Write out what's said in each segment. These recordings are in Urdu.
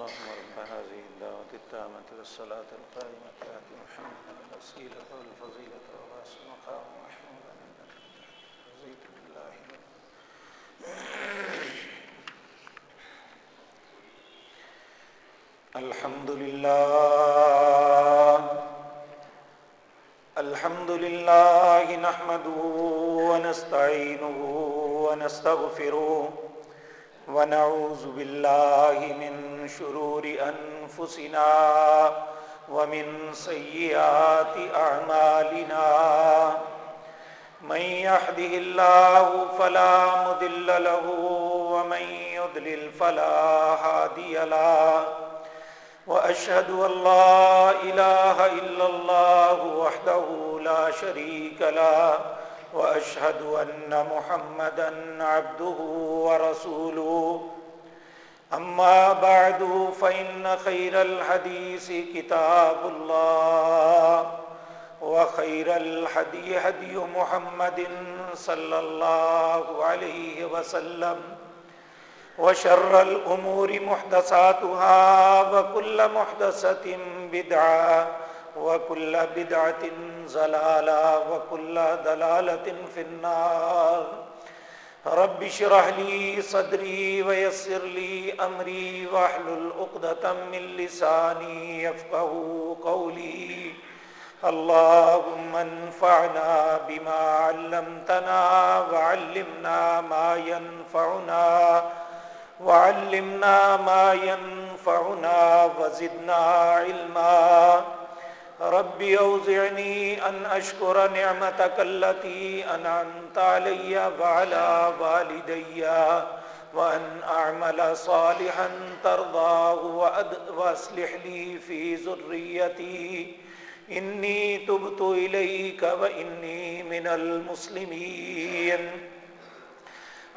اللهم رب هذه الدعوة التامة والصلاة القائمة آت محمد الوسيلة والفضيلة وباس مقام محمود رضيت بالله الحمد لله الحمد لله نحمده ونستعينه ونستغفره ونعوذ بالله من شرور أنفسنا ومن سيئات أعمالنا. من يحده الله فلا مذل له ومن يضلل فلا هادي له. وأشهد أن لا إله إلا الله وحده لا شريك له. وأشهد أن محمدا عبده ورسوله. أما بعد، فإن خير الحديث كتاب الله، وخير الحدي هدي محمد صلى الله عليه وسلم، وشر الأمور محدثاتها، وكل محدثة بدعة وكل بدعة زلالة وكل دلالة في النار. رب شرح لي صدري ويسر لي أمري واحلل عقدة من لساني يفقه قولي. اللهم انفعنا بما علمتنا وعلمنا ما ينفعنا وعلمنا ما ينفعنا وزدنا علما. رب أوزعني أن أشكر نعمتك التي أنعمت علي وعلى والدي وأن أعمل صالحا ترضاه وأصلح لي في ذريتي إني تبت إليك وإني من المسلمين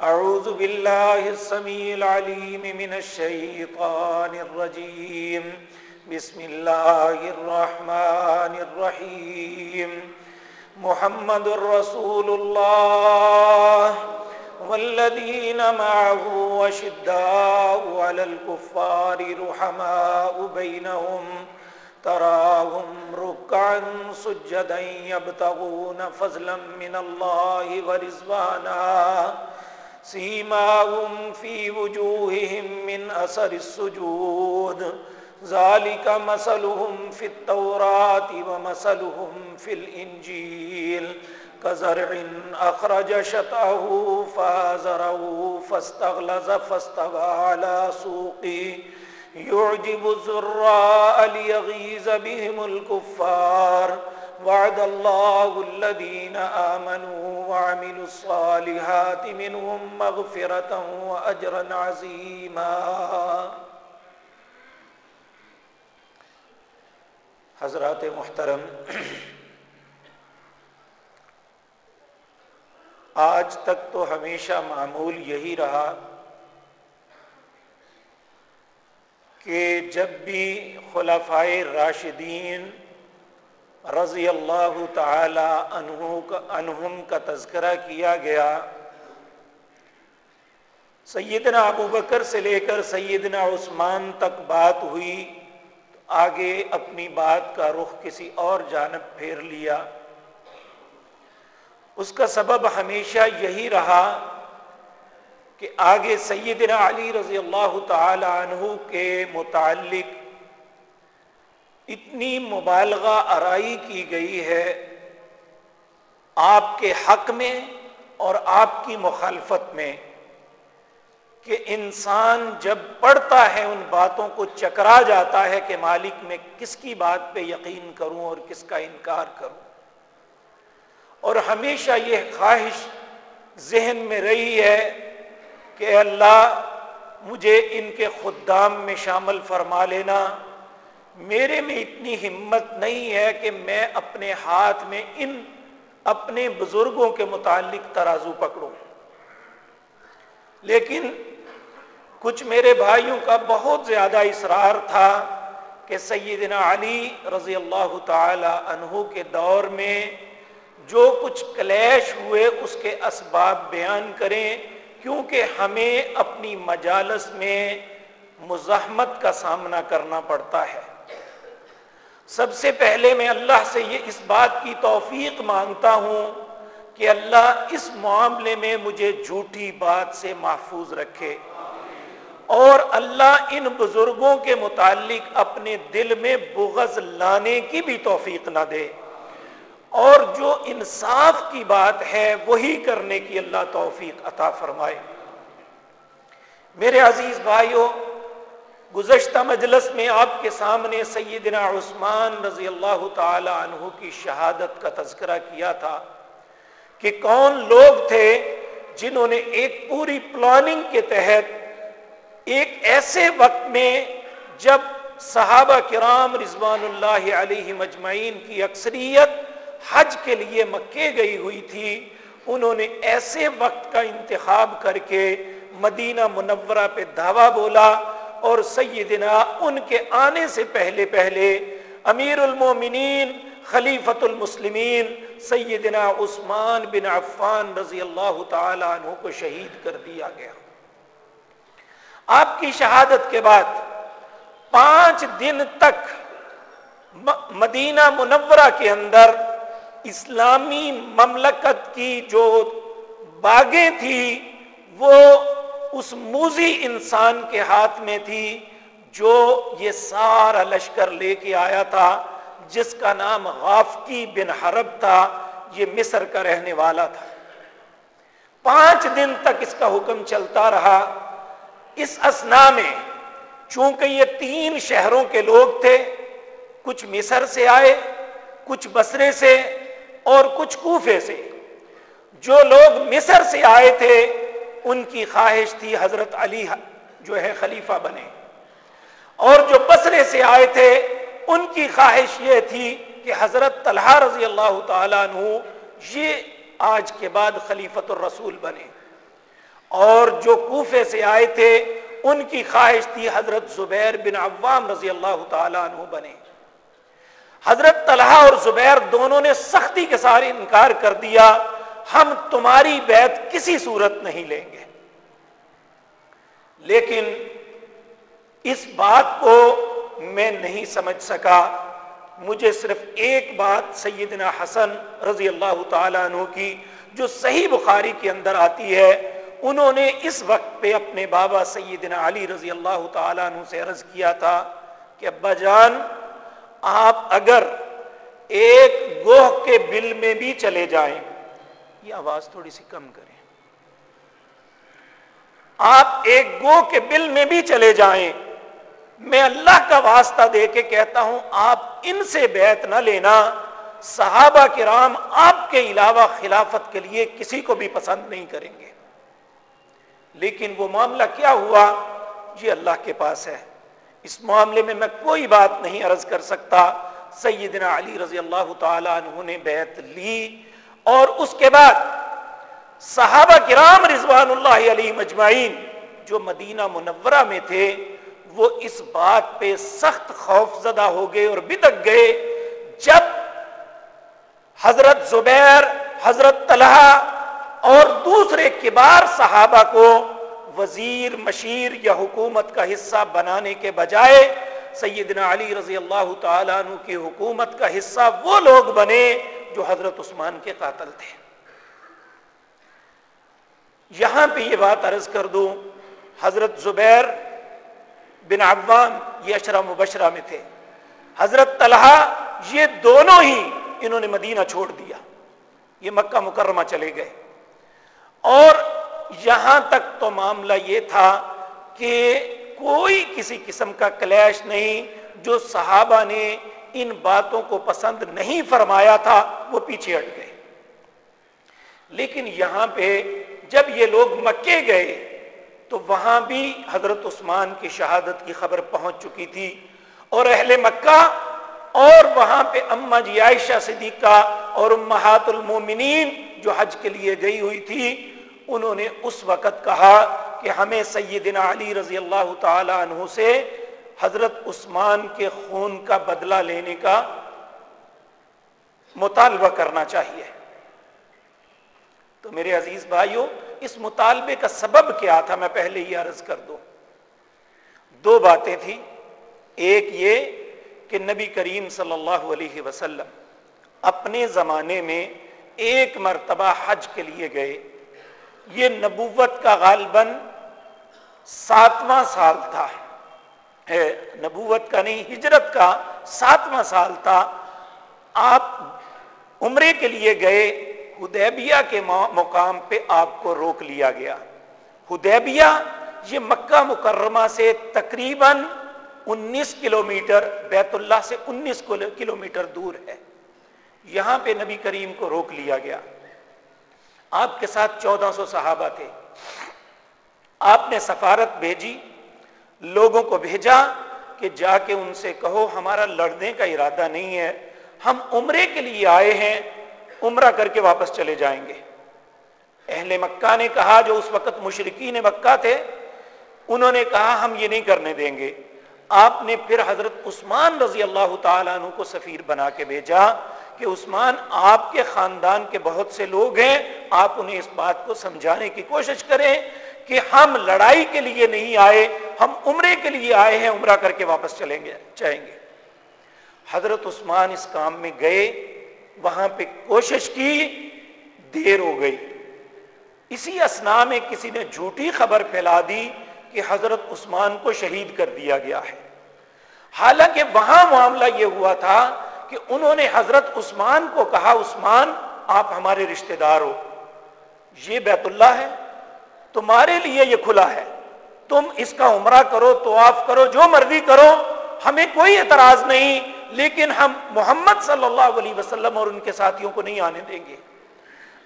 أعوذ بالله السميع العليم من الشيطان الرجيم بسم الله الرحمن الرحيم. محمد رسول الله. والذين معه وشداء على الكفار رحماء بينهم. تراهم ركعا سجدا يبتغون فضلا من الله ورزوانا سيماهم في وجوههم من أثر السجود. ذلك مثلهم في التوراة ومثلهم في الإنجيل كزرع أخرج شطأه فازره فاستغلظ فاستغى على سوقه يعجب الزراء ليغيظ بهم الكفار وعد الله الذين آمنوا وعملوا الصالحات منهم مغفرة وأجرا عظيما حضرات محترم، آج تک تو ہمیشہ معمول یہی رہا کہ جب بھی خلفائے راشدین رضی اللہ تعالی عنہم کا تذکرہ کیا گیا، سیدنا ابو بکر سے لے کر سیدنا عثمان تک بات ہوئی۔ آگے اپنی بات کا رخ کسی اور جانب پھیر لیا۔ اس کا سبب ہمیشہ یہی رہا کہ آگے سیدنا علی رضی اللہ تعالی عنہ کے متعلق اتنی مبالغہ آرائی کی گئی ہے آپ کے حق میں اور آپ کی مخالفت میں۔ کہ انسان جب پڑھتا ہے ان باتوں کو چکرا جاتا ہے کہ مالک میں کس کی بات پہ یقین کروں اور کس کا انکار کروں۔ اور ہمیشہ یہ خواہش ذہن میں رہی ہے کہ اللہ مجھے ان کے خدام میں شامل فرما لینا۔ میرے میں اتنی ہمت نہیں ہے کہ میں اپنے ہاتھ میں ان اپنے بزرگوں کے متعلق ترازو پکڑوں۔ لیکن کچھ میرے بھائیوں کا بہت زیادہ اصرار تھا کہ سیدنا علی رضی اللہ تعالی عنہ کے دور میں جو کچھ کلیش ہوئے اس کے اسباب بیان کریں، کیونکہ ہمیں اپنی مجالس میں مزاحمت کا سامنا کرنا پڑتا ہے۔ سب سے پہلے میں اللہ سے یہ اس بات کی توفیق مانگتا ہوں کہ اللہ اس معاملے میں مجھے جھوٹی بات سے محفوظ رکھے۔ اور اللہ ان بزرگوں کے متعلق اپنے دل میں بغض لانے کی بھی توفیق نہ دے۔ اور جو انصاف کی بات ہے، وہی کرنے کی اللہ توفیق عطا فرمائے۔ میرے عزیز بھائیوں، گزشتہ مجلس میں آپ کے سامنے سیدنا عثمان رضی اللہ تعالی عنہ کی شہادت کا تذکرہ کیا تھا کہ کون لوگ تھے جنہوں نے ایک پوری پلاننگ کے تحت ایک ایسے وقت میں جب صحابہ کرام رضوان اللہ علیہ مجمعین کی اکثریت حج کے لیے مکے گئی ہوئی تھی، انہوں نے ایسے وقت کا انتخاب کر کے مدینہ منورہ پہ دعویٰ بولا اور سیدنا ان کے آنے سے پہلے پہلے امیر المومنین خلیفت المسلمین سیدنا عثمان بن عفان رضی اللہ تعالی عنہ کو شہید کر دیا گیا۔ آپ کی شہادت کے بعد پانچ دن تک مدینہ منورہ کے اندر اسلامی مملکت کی جو باغیں تھی، وہ اس موزی انسان کے ہاتھ میں تھی جو یہ سارا لشکر لے کے آیا تھا، جس کا نام غافکی بن حرب تھا، یہ مصر کا رہنے والا تھا۔ پانچ دن تک اس کا حکم چلتا رہا۔ اس اسنا میں چونکہ یہ تین شہروں کے لوگ تھے، کچھ مصر سے آئے، کچھ بسرے سے اور کچھ کوفے سے۔ جو لوگ مصر سے آئے تھے، ان کی خواہش تھی حضرت علی جو ہے خلیفہ بنے۔ اور جو بسرے سے آئے تھے، ان کی خواہش یہ تھی کہ حضرت طلحہ رضی اللہ تعالیٰ عنہ یہ آج کے بعد خلیفت الرسول بنے۔ اور جو کوفے سے آئے تھے، ان کی خواہش تھی حضرت زبیر بن عوام رضی اللہ تعالیٰ عنہ بنے۔ حضرت طلحہ اور زبیر دونوں نے سختی کے سارے انکار کر دیا، ہم تمہاری بیعت کسی صورت نہیں لیں گے۔ لیکن اس بات کو میں نہیں سمجھ سکا۔ مجھے صرف ایک بات سیدنا حسن رضی اللہ تعالیٰ عنہ کی، جو صحیح بخاری کے اندر آتی ہے۔ انہوں نے اس وقت پہ اپنے بابا سیدنا علی رضی اللہ تعالیٰ عنہ سے عرض کیا تھا کہ ابا جان، آپ اگر ایک گوہ کے بل میں بھی چلے جائیں، یہ آواز تھوڑی سی کم کریں۔ آپ ایک گوہ کے بل میں بھی چلے جائیں، میں اللہ کا واسطہ دے کے کہتا ہوں، آپ ان سے بیعت نہ لینا۔ صحابہ کرام آپ کے علاوہ خلافت کے لیے کسی کو بھی پسند نہیں کریں گے۔ لیکن وہ معاملہ کیا ہوا؟ یہ اللہ کے پاس ہے۔ اس معاملے میں میں کوئی بات نہیں عرض کر سکتا۔ سیدنا علی رضی اللہ تعالی عنہ نے بیعت لی اور اس کے بعد صحابہ کرام رضوان اللہ علیہ مجمعین جو مدینہ منورہ میں تھے، وہ اس بات پہ سخت خوف زدہ ہو گئے اور بدک گئے۔ جب حضرت زبیر، حضرت طلحہ اور دوسرے کبار صحابہ کو وزیر، مشیر یا حکومت کا حصہ بنانے کے بجائے سیدنا علی رضی اللہ تعالیٰ عنہ کی حکومت کا حصہ وہ لوگ بنے جو حضرت عثمان کے قاتل تھے۔ یہاں پہ یہ بات عرض کر دوں، حضرت زبیر بن عوام یہ اشرا مبشرہ میں تھے۔ حضرت طلحہ یہ دونوں ہی انہوں نے مدینہ چھوڑ دیا، یہ مکہ مکرمہ چلے گئے۔ اور یہاں تک تو معاملہ یہ تھا کہ کوئی کسی قسم کا کلیش نہیں، جو صحابہ نے ان باتوں کو پسند نہیں فرمایا تھا، وہ پیچھے ہٹ گئے۔ لیکن یہاں پہ جب یہ لوگ مکے گئے، تو وہاں بھی حضرت عثمان کی شہادت کی خبر پہنچ چکی تھی اور اہل مکہ اور وہاں پہ اما جی عائشہ صدیقہ اور امہات المومنین جو حج کے لیے گئی ہوئی تھی انہوں نے اس وقت کہا کہ ہمیں سیدنا علی رضی اللہ تعالی عنہ سے حضرت عثمان کے خون کا بدلہ لینے کا مطالبہ کرنا چاہیے۔ تو میرے عزیز بھائیوں اس مطالبے کا سبب کیا تھا میں پہلے ہی عرض کر دوں۔ دو باتیں تھیں۔ ایک یہ کہ نبی کریم صلی اللہ علیہ وسلم اپنے زمانے میں ایک مرتبہ حج کے لیے گئے۔ یہ نبوت کا غالباً ساتواں سال تھا۔ نبوت کا نہیں، ہجرت کا ساتواں سال تھا۔ آپ عمرے کے لیے گئے ہدیبیہ کے مقام پہ آپ کو روک لیا گیا۔ ہدیبیہ یہ مکہ مکرمہ سے تقریباً انیس کلومیٹر، بیت اللہ سے انیس کلومیٹر دور ہے۔ یہاں پہ نبی کریم کو روک لیا گیا۔ آپ کے ساتھ چودہ سو صحابہ تھے۔ آپ نے سفارت بھیجی، لوگوں کو بھیجا کہ جا کے ان سے کہو، ہمارا لڑنے کا ارادہ نہیں ہے، ہم عمرے کے لیے آئے ہیں، عمرہ کر کے واپس چلے جائیں گے۔ اہل مکہ نے کہا، جو اس وقت مشرقین مکہ تھے، انہوں نے کہا، ہم یہ نہیں کرنے دیں گے۔ آپ نے پھر حضرت عثمان رضی اللہ تعالیٰ عنہ کو سفیر بنا کے بھیجا۔ کہ عثمان آپ کے خاندان کے بہت سے لوگ ہیں، آپ انہیں اس بات کو سمجھانے کی کوشش کریں کہ ہم لڑائی کے لیے نہیں آئے، ہم عمرے کے لیے آئے ہیں، عمرہ کر کے واپس چلیں گے چاہیں گے۔ حضرت عثمان اس کام میں گئے، وہاں پہ کوشش کی، دیر ہو گئی۔ اسی اسنا میں کسی نے جھوٹی خبر پھیلا دی کہ حضرت عثمان کو شہید کر دیا گیا ہے۔ حالانکہ وہاں معاملہ یہ ہوا تھا کہ انہوں نے حضرت عثمان کو کہا، عثمان، آپ ہمارے رشتہ دار ہو۔ یہ بیت اللہ ہے، تمہارے لیے یہ کھلا ہے۔ تم اس کا عمرہ کرو تو آف کرو، جو مرضی کرو، ہمیں کوئی اعتراض نہیں، لیکن ہم محمد صلی اللہ علیہ وسلم اور ان کے ساتھیوں کو نہیں آنے دیں گے۔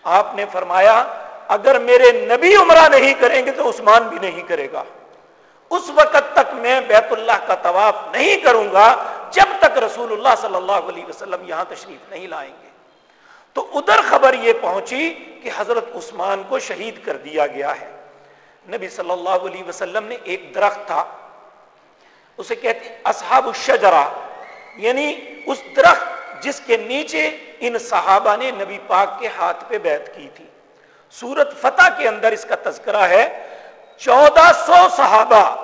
آپ نے فرمایا، اگر میرے نبی عمرہ نہیں کریں گے تو عثمان بھی نہیں کرے گا۔ اس وقت تک میں بیت اللہ کا طواف نہیں کروں گا جب تک رسول اللہ صلی اللہ علیہ وسلم یہاں تشریف نہیں لائیں گے۔ تو ادھر خبر یہ پہنچی کہ حضرت عثمان کو شہید کر دیا گیا ہے۔ نبی صلی اللہ علیہ وسلم نے ایک درخت تھا۔ اسے کہتے اصحاب الشجرہ۔ یعنی اس درخت جس کے نیچے ان صحابہ نے نبی پاک کے ہاتھ پہ بیعت کی تھی۔ سورت فتح کے اندر اس کا تذکرہ ہے۔ چودہ سو صحابہ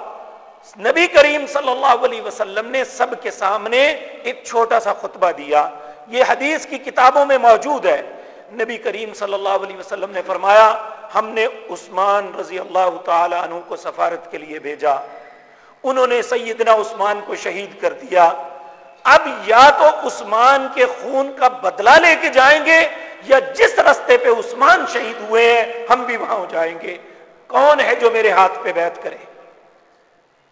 نبی کریم صلی اللہ علیہ وسلم نے سب کے سامنے ایک چھوٹا سا خطبہ دیا۔ یہ حدیث کی کتابوں میں موجود ہے۔ نبی کریم صلی اللہ علیہ وسلم نے فرمایا، ہم نے عثمان رضی اللہ تعالی عنہ کو سفارت کے لیے بھیجا۔ انہوں نے سیدنا عثمان کو شہید کر دیا۔ اب یا تو عثمان کے خون کا بدلہ لے کے جائیں گے یا جس رستے پہ عثمان شہید ہوئے ہیں، ہم بھی وہاں جائیں گے۔ کون ہے جو میرے ہاتھ پہ بیعت کرے؟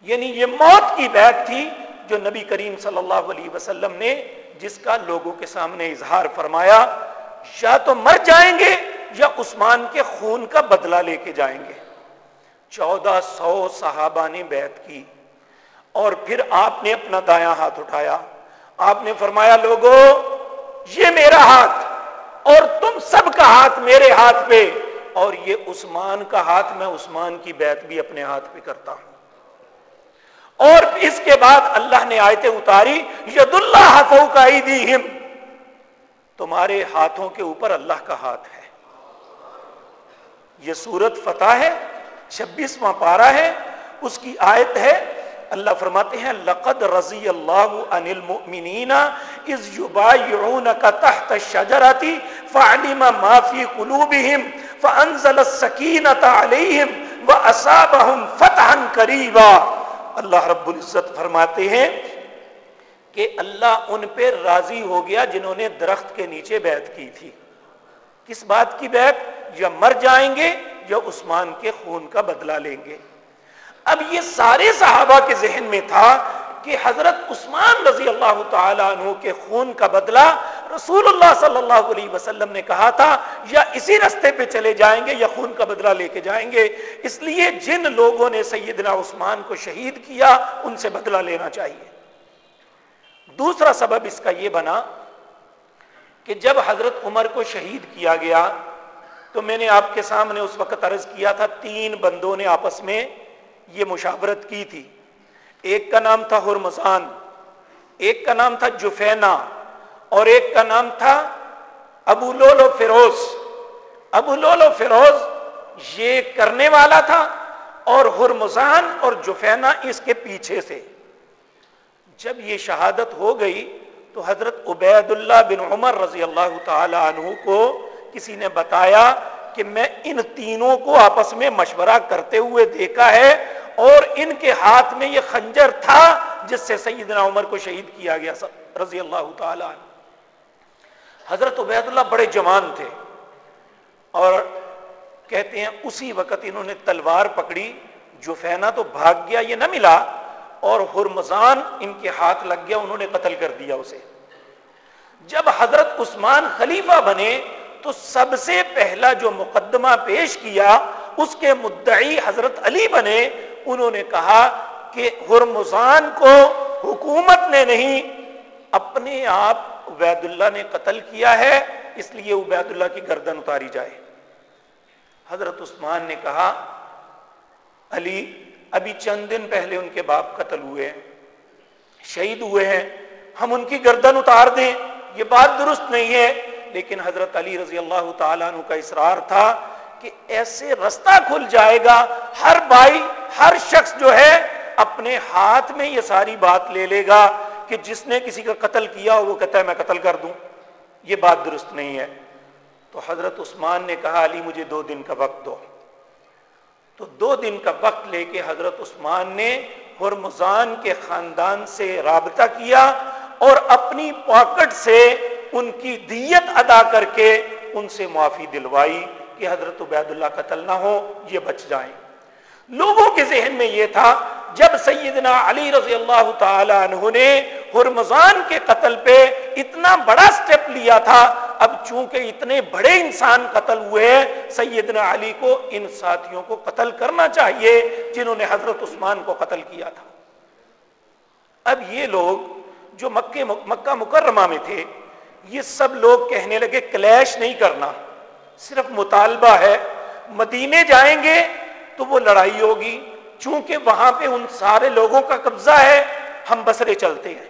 یعنی یہ موت کی بیعت تھی جو نبی کریم صلی اللہ علیہ وسلم نے جس کا لوگوں کے سامنے اظہار فرمایا، یا تو مر جائیں گے یا عثمان کے خون کا بدلہ لے کے جائیں گے۔ چودہ سو صحابہ نے بیعت کی اور پھر آپ نے اپنا دایاں ہاتھ اٹھایا۔ آپ نے فرمایا، لوگو، یہ میرا ہاتھ اور تم سب کا ہاتھ میرے ہاتھ پہ، اور یہ عثمان کا ہاتھ، میں عثمان کی بیعت بھی اپنے ہاتھ پہ کرتا ہوں۔ اور اس کے بعد اللہ نے آیتیں اتاری ید اللہ کا تمہارے ہاتھوں کے اوپر اللہ کا ہاتھ ہے۔ یہ سورت فتح ہے، چھبیسواں پارا ہے، اس کی آیت ہے، اللہ فرماتے ہیں، لقد رضی اللہ عن المؤمنین اذ یبایعونک تحت الشجرۃ فعلم ما فی قلوبہم فانزل السکینۃ علیہم واصابہم فتحا قریبا۔ اللہ رب العزت فرماتے ہیں کہ اللہ ان پہ راضی ہو گیا جنہوں نے درخت کے نیچے بیعت کی تھی۔ کس بات کی بیعت؟ یا مر جائیں گے یا عثمان کے خون کا بدلہ لیں گے۔ اب یہ سارے صحابہ کے ذہن میں تھا کہ حضرت عثمان رضی اللہ تعالیٰ عنہ کے خون کا بدلہ رسول اللہ صلی اللہ علیہ وسلم نے کہا تھا، یا اسی رستے پہ چلے جائیں گے یا خون کا بدلہ لے کے جائیں گے۔ اس لیے جن لوگوں نے سیدنا عثمان کو شہید کیا، ان سے بدلہ لینا چاہیے۔ دوسرا سبب اس کا یہ بنا کہ جب حضرت عمر کو شہید کیا گیا تو میں نے آپ کے سامنے اس وقت عرض کیا تھا، تین بندوں نے آپس میں یہ مشاورت کی تھی۔ ایک کا نام تھا ہرمسان ایک کا نام تھا جفینا اور ایک کا نام تھا Abu Lulu Feroz. Abu Lulu Feroz یہ کرنے والا تھا، اور ہرمزان اور جفینا اس کے پیچھے سے۔ جب یہ شہادت ہو گئی تو حضرت عبید اللہ بن عمر رضی اللہ تعالی عنہ کو کسی نے بتایا کہ میں ان تینوں کو آپس میں مشورہ کرتے ہوئے دیکھا ہے اور ان کے ہاتھ میں یہ خنجر تھا جس سے سیدنا عمر کو شہید کیا گیا رضی اللہ تعالی عنہ۔ حضرت عبید اللہ بڑے جوان تھے اور کہتے ہیں اسی وقت انہوں نے تلوار پکڑی جو فینا تو بھاگ گیا، یہ نہ ملا، اور ہرمزان ان کے ہاتھ لگ گیا، انہوں نے قتل کر دیا اسے۔ جب حضرت عثمان خلیفہ بنے تو سب سے پہلا جو مقدمہ پیش کیا، اس کے مدعی حضرت علی بنے۔ انہوں نے کہا کہ ہرمزان کو حکومت نے نہیں، اپنے آپ عبید اللہ نے قتل کیا ہے، اس لیے عبید اللہ کی گردن اتاری جائے۔ حضرت عثمان نے کہا، علی، ابھی چند دن پہلے ان کے باپ قتل ہوئے ہیں شہید ہوئے ہیں، ہم ان کی گردن اتار دیں، یہ بات درست نہیں ہے۔ لیکن حضرت علی رضی اللہ تعالیٰ عنہ کا اصرار تھا کہ ایسے رستہ کھل جائے گا، ہر بھائی، ہر شخص جو ہے اپنے ہاتھ میں یہ ساری بات لے لے گا کہ جس نے کسی کا قتل کیا وہ کہتا ہے میں قتل کر دوں۔ یہ بات درست نہیں ہے۔ تو حضرت عثمان نے کہا، علی، مجھے دو دن کا وقت دو۔ تو دو دن کا وقت لے کے حضرت عثمان نے ہرمزان کے خاندان سے رابطہ کیا اور اپنی پاکٹ سے ان کی دیت ادا کر کے ان سے معافی دلوائی کہ حضرت عبید اللہ قتل نہ ہو، یہ بچ جائیں۔ لوگوں کے ذہن میں یہ تھا، جب سیدنا علی رضی اللہ تعالی عنہ نے ہرمزان کے قتل پہ اتنا بڑا سٹیپ لیا تھا، اب چونکہ اتنے بڑے انسان قتل ہوئے ہیں سیدنا علی کو ان ساتھیوں کو قتل کرنا چاہیے جنہوں نے حضرت عثمان کو قتل کیا تھا۔ اب یہ لوگ جو مکہ مکہ مکرمہ میں تھے یہ سب لوگ کہنے لگے، کلیش نہیں کرنا، صرف مطالبہ ہے۔ مدینے جائیں گے تو وہ لڑائی ہوگی۔ چونکہ وہاں پہ ان سارے لوگوں کا قبضہ ہے، ہم بسرے چلتے ہیں۔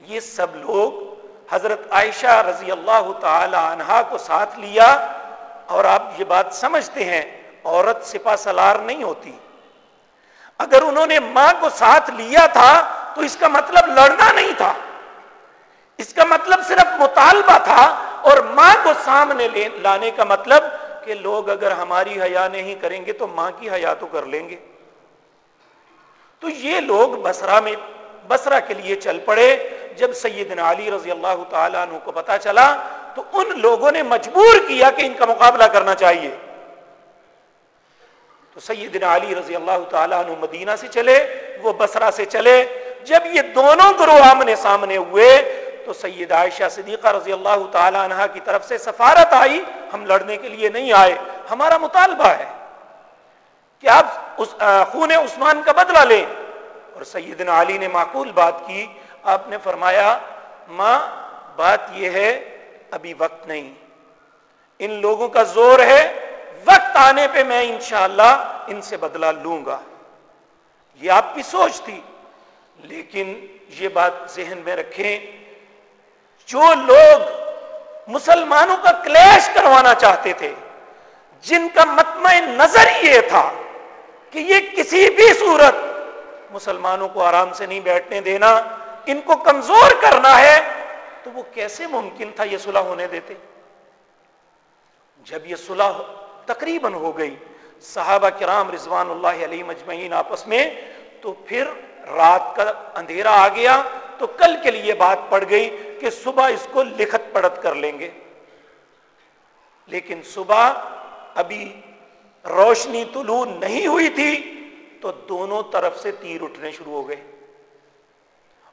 یہ سب لوگ حضرت عائشہ رضی اللہ تعالی عنہا کو ساتھ لیا اور آپ یہ بات سمجھتے ہیں، عورت سپا سلار نہیں ہوتی۔ اگر انہوں نے ماں کو ساتھ لیا تھا تو اس کا مطلب لڑنا نہیں تھا۔ اس کا مطلب صرف مطالبہ تھا اور ماں کو سامنے لانے کا مطلب کہ لوگ اگر ہماری حیا نہیں کریں گے تو ماں کی حیا تو کر لیں گے۔ تو یہ لوگ بسرا میں بسرا کے لیے چل پڑے۔ جب سیدنا علی رضی اللہ تعالیٰ عنہ کو پتا چلا تو ان لوگوں نے مجبور کیا کہ ان کا مقابلہ کرنا چاہیے۔ تو سیدنا علی رضی اللہ تعالیٰ عنہ مدینہ سے چلے، وہ بسرا سے چلے۔ جب یہ دونوں گروہ آمنے سامنے ہوئے تو سید عائشہ صدیقہ رضی اللہ تعالی عنہ کی طرف سے سفارت آئی، ہم لڑنے کے لیے نہیں آئے، ہمارا مطالبہ ہے کہ آپ اس خون عثمان کا بدلہ لیں۔ اور سیدنا علی نے معقول بات کی، آپ نے فرمایا، ماں، بات یہ ہے، ابھی وقت نہیں۔ ان لوگوں کا زور ہے، وقت آنے پہ میں انشاءاللہ ان سے بدلہ لوں گا۔ یہ آپ کی سوچ تھی، لیکن یہ بات ذہن میں رکھیں جو لوگ مسلمانوں کا کلیش کروانا چاہتے تھے، جن کا متمع نظر یہ تھا کہ یہ کسی بھی صورت مسلمانوں کو آرام سے نہیں بیٹھنے دینا، ان کو کمزور کرنا ہے، تو وہ کیسے ممکن تھا یہ صلح ہونے دیتے؟ جب یہ صلح تقریباً ہو گئی، صحابہ کرام رضوان اللہ علیہ مجمعین آپس میں، تو پھر رات کا اندھیرا آ گیا، تو کل کے لیے بات پڑ گئی کہ صبح اس کو لکھت پڑت کر لیں گے۔ لیکن صبح ابھی روشنی طلوع نہیں ہوئی تھی تو دونوں طرف سے تیر اٹھنے شروع ہو گئے۔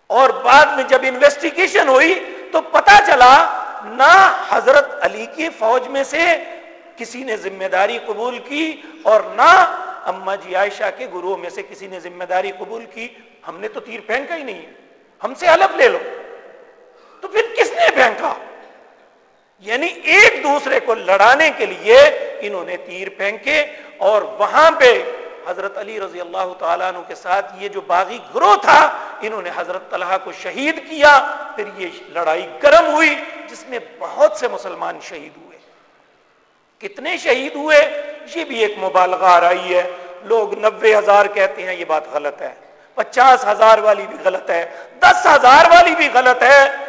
اور بعد میں جب انویسٹیگیشن ہوئی تو پتا چلا نہ حضرت علی کی فوج میں سے کسی نے ذمہ داری قبول کی اور نہ اما جی عائشہ کے گروہ میں سے کسی نے ذمہ داری قبول کی۔ ہم نے تو تیر پھینکا ہی نہیں ہے۔ ہم سے الگ لے لو۔ تو پھر کس نے پھینکا یعنی ایک دوسرے کو لڑانے کے لیے انہوں نے تیر پھینکے اور وہاں پہ حضرت علی رضی اللہ تعالیٰ عنہ کے ساتھ یہ جو باغی گروہ تھا، انہوں نے حضرت طلحہ کو شہید کیا، پھر یہ لڑائی گرم ہوئی، جس میں بہت سے مسلمان شہید ہوئے۔ کتنے شہید ہوئے؟ یہ بھی ایک مبالغہ آ رہی ہے۔ لوگ نبے ہزار کہتے ہیں یہ بات غلط ہے۔ پچاس ہزار والی بھی غلط ہے۔ دس ہزار والی بھی غلط ہے۔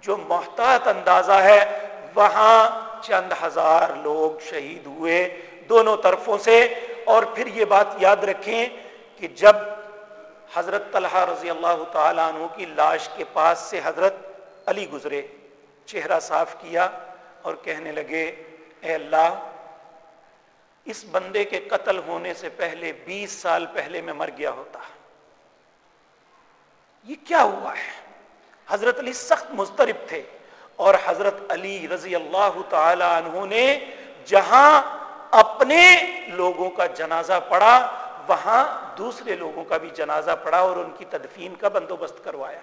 جو محتاط اندازہ ہے، وہاں چند ہزار لوگ شہید ہوئے دونوں طرفوں سے۔ اور پھر یہ بات یاد رکھیں کہ جب حضرت طلحہ رضی اللہ تعالیٰ عنہ کی لاش کے پاس سے حضرت علی گزرے، چہرہ صاف کیا اور کہنے لگے، اے اللہ، اس بندے کے قتل ہونے سے پہلے بیس سال پہلے میں مر گیا ہوتا۔ یہ کیا ہوا ہے؟ حضرت علی سخت مسترب تھے اور حضرت علی رضی اللہ تعالی عنہ نے جہاں اپنے لوگوں کا جنازہ پڑا وہاں دوسرے لوگوں کا بھی جنازہ پڑا اور ان کی تدفین کا بندوبست کروایا۔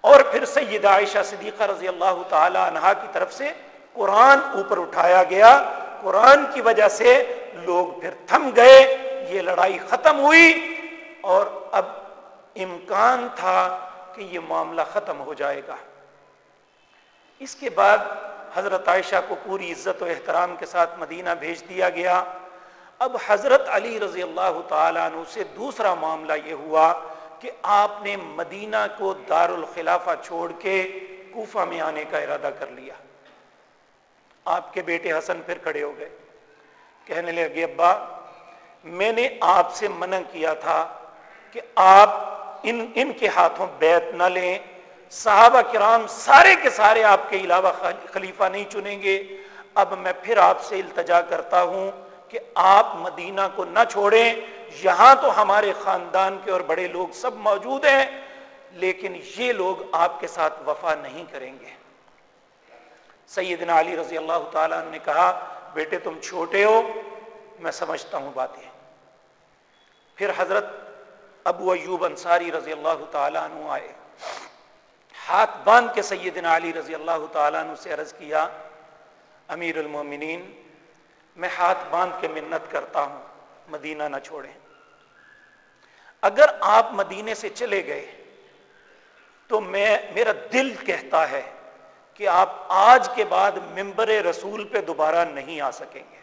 اور پھر سید عائشہ صدیقہ رضی اللہ تعالی عنہ کی طرف سے قرآن اوپر اٹھایا گیا۔ قرآن کی وجہ سے لوگ پھر تھم گئے، یہ لڑائی ختم ہوئی اور اب امکان تھا کہ یہ معاملہ ختم ہو جائے گا۔ اس کے بعد حضرت عائشہ کو پوری عزت و احترام کے ساتھ مدینہ بھیج دیا گیا۔ اب حضرت علی رضی اللہ تعالیٰ عنہ سے دوسرا معاملہ یہ ہوا کہ آپ نے مدینہ کو دار الخلافہ چھوڑ کے کوفہ میں آنے کا ارادہ کر لیا۔ آپ کے بیٹے حسن پھر کھڑے ہو گئے۔ کہنے لگے، ابا، میں نے آپ سے منع کیا تھا کہ آپ ان ان کے ہاتھوں بیت نہ لیں۔ صحابہ کرام سارے کے سارے آپ کے علاوہ خلیفہ نہیں چنیں گے۔ اب میں پھر آپ سے التجا کرتا ہوں کہ آپ مدینہ کو نہ چھوڑیں۔ یہاں تو ہمارے خاندان کے اور بڑے لوگ سب موجود ہیں، لیکن یہ لوگ آپ کے ساتھ وفا نہیں کریں گے۔ سیدنا علی رضی اللہ تعالیٰ نے کہا، بیٹے تم چھوٹے ہو، میں سمجھتا ہوں باتیں۔ پھر حضرت ابو ایوب انصاری رضی اللہ تعالیٰ عنہ آئے۔ ہاتھ باندھ کے سیدنا علی رضی اللہ تعالیٰ عنہ سے عرض کیا، امیر المومنین، میں ہاتھ باندھ کے منت کرتا ہوں، مدینہ نہ چھوڑیں۔ اگر آپ مدینے سے چلے گئے تو میں، میرا دل کہتا ہے کہ آپ آج کے بعد ممبر رسول پہ دوبارہ نہیں آ سکیں گے۔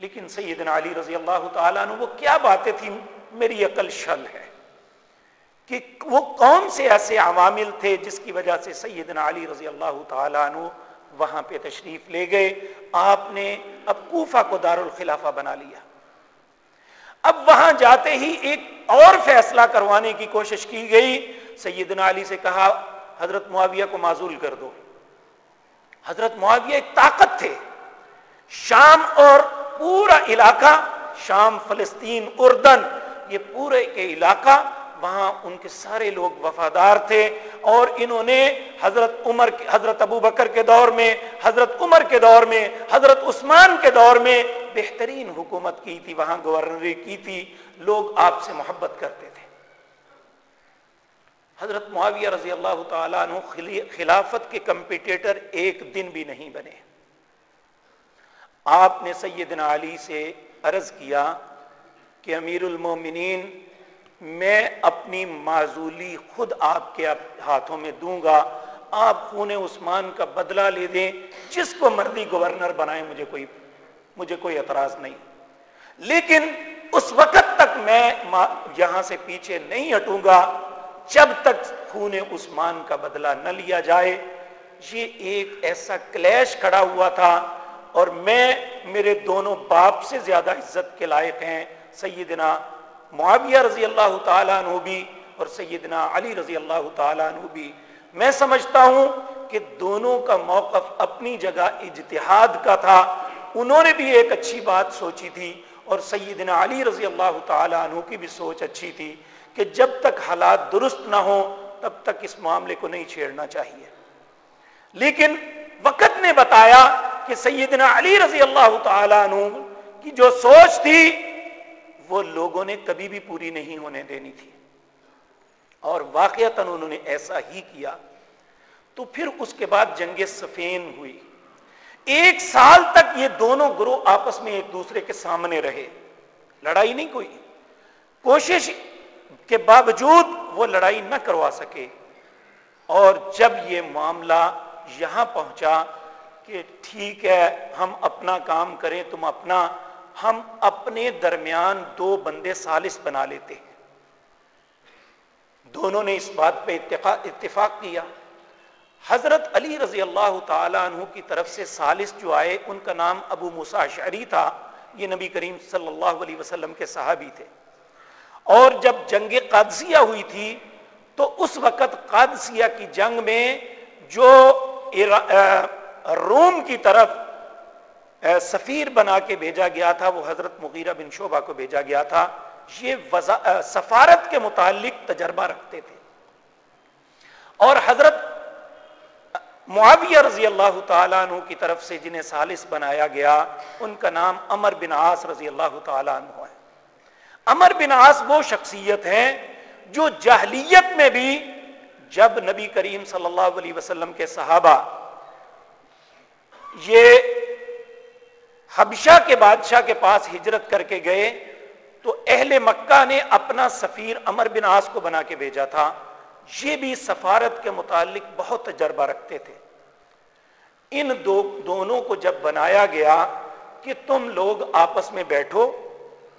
لیکن سیدنا علی رضی اللہ تعالیٰ عنہ، وہ کیا باتیں تھیں؟ میری عقل شل ہے کہ وہ کون سے ایسے عوامل تھے جس کی وجہ سے سیدنا علی رضی اللہ تعالیٰ عنہ وہاں پہ تشریف لے گئے؟ آپ نے اب کوفہ کو دار الخلافہ بنا لیا۔ اب وہاں جاتے ہی ایک اور فیصلہ کروانے کی کوشش کی گئی۔ سیدنا علی سے کہا، حضرت معاویہ کو معذول کر دو۔ حضرت معاویہ ایک طاقت تھے۔ شام اور پورا علاقہ شام، فلسطین، اردن، یہ پورے کے علاقہ، وہاں ان کے سارے لوگ وفادار تھے اور انہوں نے حضرت عمر حضرت ابو بکر کے دور میں، حضرت عمر کے دور میں، حضرت عثمان کے دور میں بہترین حکومت کی تھی، وہاں گورنری کی تھی، لوگ آپ سے محبت کرتے تھے۔ حضرت معاویہ رضی اللہ تعالیٰ عنہ خلافت کے کمپیٹیٹر ایک دن بھی نہیں بنے۔ آپ نے سیدنا علی سے عرض کیا کہ امیر المومنین، میں اپنی معذولی خود آپ کے ہاتھوں میں دوں گا، آپ خون عثمان کا بدلہ لے دیں، جس کو مردی گورنر بنائیں مجھے کوئی مجھے کوئی اعتراض نہیں۔ لیکن اس وقت تک میں یہاں سے پیچھے نہیں ہٹوں گا جب تک خون عثمان کا بدلہ نہ لیا جائے۔ یہ ایک ایسا کلیش کھڑا ہوا تھا اور میں میرے دونوں باپ سے زیادہ عزت کے لائق ہیں، سیدنا معاویہ رضی اللہ تعالیٰ عنہ بھی اور سیدنا علی رضی اللہ تعالیٰ عنہ بھی۔ میں سمجھتا ہوں کہ دونوں کا موقف اپنی جگہ اجتہاد کا تھا۔ انہوں نے بھی ایک اچھی بات سوچی تھی اور سیدنا علی رضی اللہ تعالیٰ عنہ کی بھی سوچ اچھی تھی کہ جب تک حالات درست نہ ہو تب تک اس معاملے کو نہیں چھیڑنا چاہیے۔ لیکن وقت نے بتایا کہ سیدنا علی رضی اللہ تعالیٰ عنہ کی جو سوچ تھی، وہ لوگوں نے کبھی بھی پوری نہیں ہونے دینی تھی۔ اور واقعات انہوں نے ایسا ہی کیا۔ تو پھر اس کے بعد جنگ سفین ہوئی۔ ایک سال تک یہ دونوں گروہ آپس میں ایک دوسرے کے سامنے رہے۔ لڑائی نہیں کوئی۔ کوشش کے باوجود وہ لڑائی نہ کروا سکے۔ اور جب یہ معاملہ یہاں پہنچا کہ ٹھیک ہے، ہم اپنا کام کریں، تم اپنا، ہم اپنے درمیان دو بندے سالس بنا لیتے ہیں۔ دونوں نے اس بات پہ اتفاق کیا۔ حضرت علی رضی اللہ تعالیٰ عنہ کی طرف سے سالس جو آئے، ان کا نام ابو مساشری تھا۔ یہ نبی کریم صلی اللہ علیہ وسلم کے صحابی تھے۔ اور جب جنگ قادسیہ ہوئی تھی، تو اس وقت قادسیہ کی جنگ میں جو روم کی طرف سفیر بنا کے بھیجا گیا تھا، وہ حضرت مغیرہ بن شعبہ کو بھیجا گیا تھا۔ یہ سفارت کے متعلق تجربہ رکھتے تھے۔ اور حضرت معاویہ رضی اللہ تعالیٰ عنہ کی طرف سے جنہیں سالس بنایا گیا، ان کا نام امر بن عاص رضی اللہ تعالیٰ عنہ ہے۔ امر بن عاص وہ شخصیت ہیں جو جہلیت میں بھی جب نبی کریم صلی اللہ علیہ وسلم کے صحابہ یہ حبشہ کے بادشاہ کے پاس ہجرت کر کے گئے تو اہل مکہ نے اپنا سفیر امر بن آس کو بنا کے بھیجا تھا۔ یہ بھی سفارت کے متعلق بہت تجربہ رکھتے تھے۔ ان دو دونوں کو جب بنایا گیا کہ تم لوگ آپس میں بیٹھو،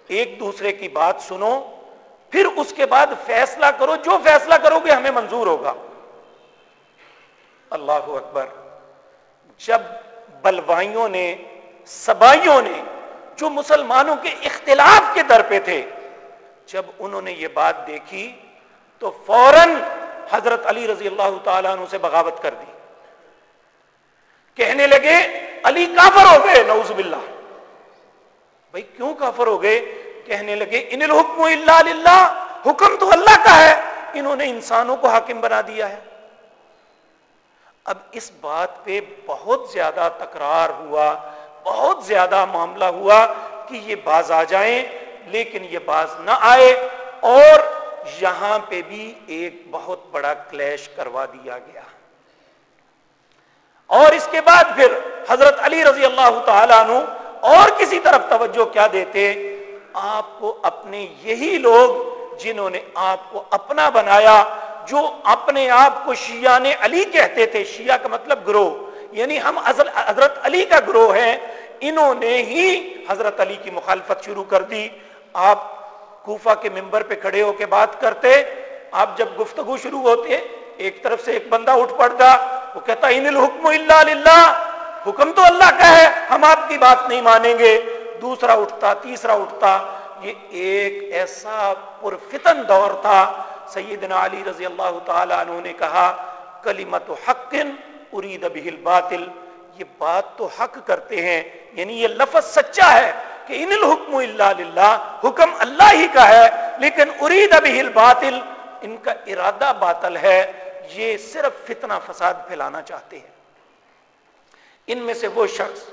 ایک دوسرے کی بات سنو، پھر اس کے بعد فیصلہ کرو، جو فیصلہ کرو گے ہمیں منظور ہوگا۔ اللہ اکبر۔ جب بلوائیوں نے، سبائیوں نے جو مسلمانوں کے اختلاف کے در پہ تھے، جب انہوں نے یہ بات دیکھی تو فوراً حضرت علی رضی اللہ تعالیٰ عنہ سے بغاوت کر دی۔ کہنے لگے، علی کافر ہو گئے، نعوذ باللہ۔ بھائی، کیوں کافر ہو گئے؟ کہنے لگے، ان الحکم اللہ للہ، حکم تو اللہ کا ہے، انہوں نے انسانوں کو حاکم بنا دیا ہے۔ اب اس بات پہ بہت زیادہ تکرار ہوا، بہت زیادہ معاملہ ہوا کہ یہ باز آ جائیں لیکن یہ باز نہ آئے اور یہاں پہ بھی ایک بہت بڑا کلیش کروا دیا گیا۔ اور اس کے بعد پھر حضرت علی رضی اللہ تعالیٰ عنہ اور کسی طرف توجہ کیا دیتے؟ آپ کو اپنے یہی لوگ جنہوں نے آپ کو اپنا بنایا جو اپنے آپ کو شیعہ نے علی کہتے تھے، شیعہ کا مطلب گروہ یعنی ہم حضرت علی کا گروہ ہے انہوں نے ہی حضرت علی کی مخالفت شروع کر دی۔ آپ کوفہ کے ممبر پہ کھڑے ہو کے بات کرتے، آپ جب گفتگو شروع ہوتے، ایک طرف سے ایک بندہ اٹھ پڑتا، وہ کہتا، ان الحکم اللہ للہ حکم تو اللہ کا ہے، ہم آپ کی بات نہیں مانیں گے۔ دوسرا اٹھتا، تیسرا اٹھتا، یہ ایک ایسا پرفتن دور تھا سیدنا علی رضی اللہ تعالی عنہ نے کہا کلیمت حق ارید به الباطل یہ بات تو حق کرتے ہیں یعنی یہ لفظ سچا ہے کہ ان الحکم اللہ للہ، حکم اللہ ہی کا ہے، لیکن ارید به الباطل ان کا ارادہ باطل ہے۔ یہ صرف فتنہ فساد پھیلانا چاہتے ہیں۔ ان میں سے وہ شخص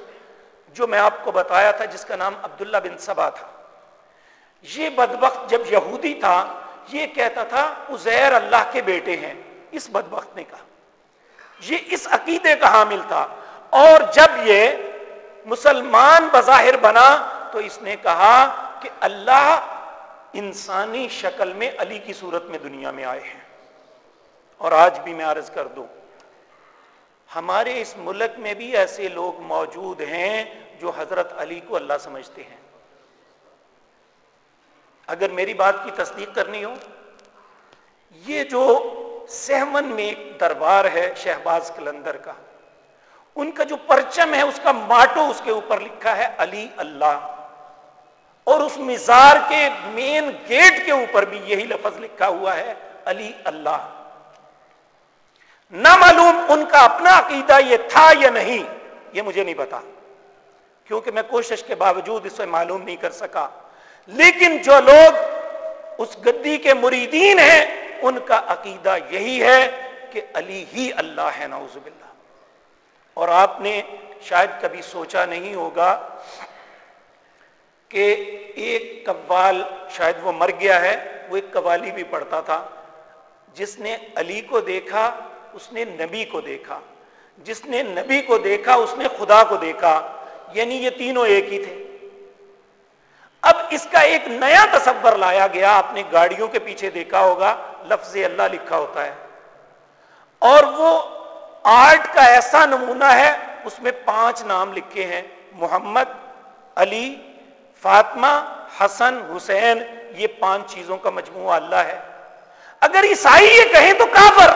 جو میں آپ کو بتایا تھا، جس کا نام عبداللہ بن سبا تھا۔ یہ بدبخت جب یہودی تھا یہ کہتا تھا ازیر اللہ کے بیٹے ہیں۔ اس بدبخت نے کہا۔ یہ اس عقیدے کا حامل تھا۔ اور جب یہ مسلمان بظاہر بنا تو اس نے کہا کہ اللہ انسانی شکل میں علی کی صورت میں دنیا میں آئے ہیں۔ اور آج بھی میں عرض کر دوں، ہمارے اس ملک میں بھی ایسے لوگ موجود ہیں جو حضرت علی کو اللہ سمجھتے ہیں۔ اگر میری بات کی تصدیق کرنی ہو، یہ جو سہمن میں ایک دربار ہے شہباز کلندر کا، ان کا جو پرچم ہے، اس کا ماٹو اس کے اوپر لکھا ہے، علی اللہ۔ اور اس مزار کے مین گیٹ کے اوپر بھی یہی لفظ لکھا ہوا ہے، علی اللہ۔ نہ معلوم ان کا اپنا عقیدہ یہ تھا یا نہیں، یہ مجھے نہیں پتا۔ کیونکہ میں کوشش کے باوجود اسے معلوم نہیں کر سکا۔ لیکن جو لوگ اس گدی کے مریدین ہیں، ان کا عقیدہ یہی ہے کہ علی ہی اللہ ہے، نعوذ باللہ۔ اور آپ نے شاید کبھی سوچا نہیں ہوگا کہ ایک قوال شاید وہ مر گیا ہے، وہ ایک قوالی بھی پڑھتا تھا۔ جس نے علی کو دیکھا، اس نے نبی کو دیکھا۔ جس نے نبی کو دیکھا، اس نے خدا کو دیکھا۔ یعنی یہ تینوں ایک ہی تھے۔ اب اس کا ایک نیا تصور لایا گیا، آپ نے گاڑیوں کے پیچھے دیکھا ہوگا، لفظ اللہ لکھا ہوتا ہے۔ اور وہ آرٹ کا ایسا نمونہ ہے، اس میں پانچ نام لکھے ہیں، محمد، علی، فاطمہ، حسن، حسین، یہ پانچ چیزوں کا مجموعہ اللہ ہے۔ اگر عیسائی یہ کہیں تو کافر،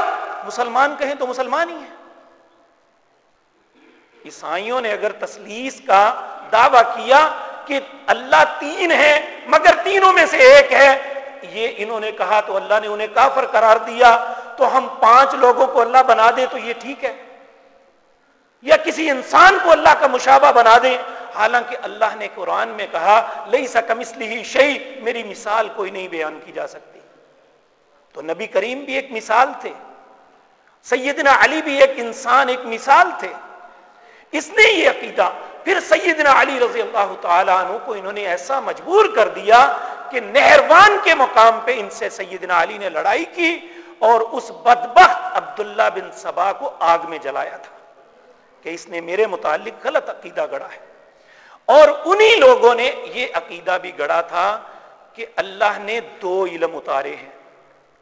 مسلمان کہیں تو مسلمان ہی ہے عیسائیوں نے اگر تسلیس کا دعویٰ کیا کہ اللہ تین ہے مگر تینوں میں سے ایک ہے۔ یہ انہوں نے کہا تو اللہ نے انہیں کافر قرار دیا۔ تو ہم پانچ لوگوں کو اللہ بنا دیں تو یہ ٹھیک ہے۔ یا کسی انسان کو اللہ کا مشابہ بنا دیں۔ حالانکہ اللہ نے قرآن میں کہا لئی سکم اس لیے شعی میری مثال کوئی نہیں بیان کی جا سکتی۔ تو نبی کریم بھی ایک مثال تھے۔ سیدنا علی بھی ایک انسان، ایک مثال تھے۔ اس نے یہ عقیدہ پھر سیدنا علی رضی اللہ تعالیٰ عنہ کو انہوں نے ایسا مجبور کر دیا کہ نہروان کے مقام پہ ان سے سیدنا علی نے لڑائی کی اور اس بدبخت عبداللہ بن سبا کو آگ میں جلایا تھا کہ اس نے میرے متعلق غلط عقیدہ گڑا ہے۔ اور انہی لوگوں نے یہ عقیدہ بھی گڑا تھا کہ اللہ نے دو علم اتارے ہیں۔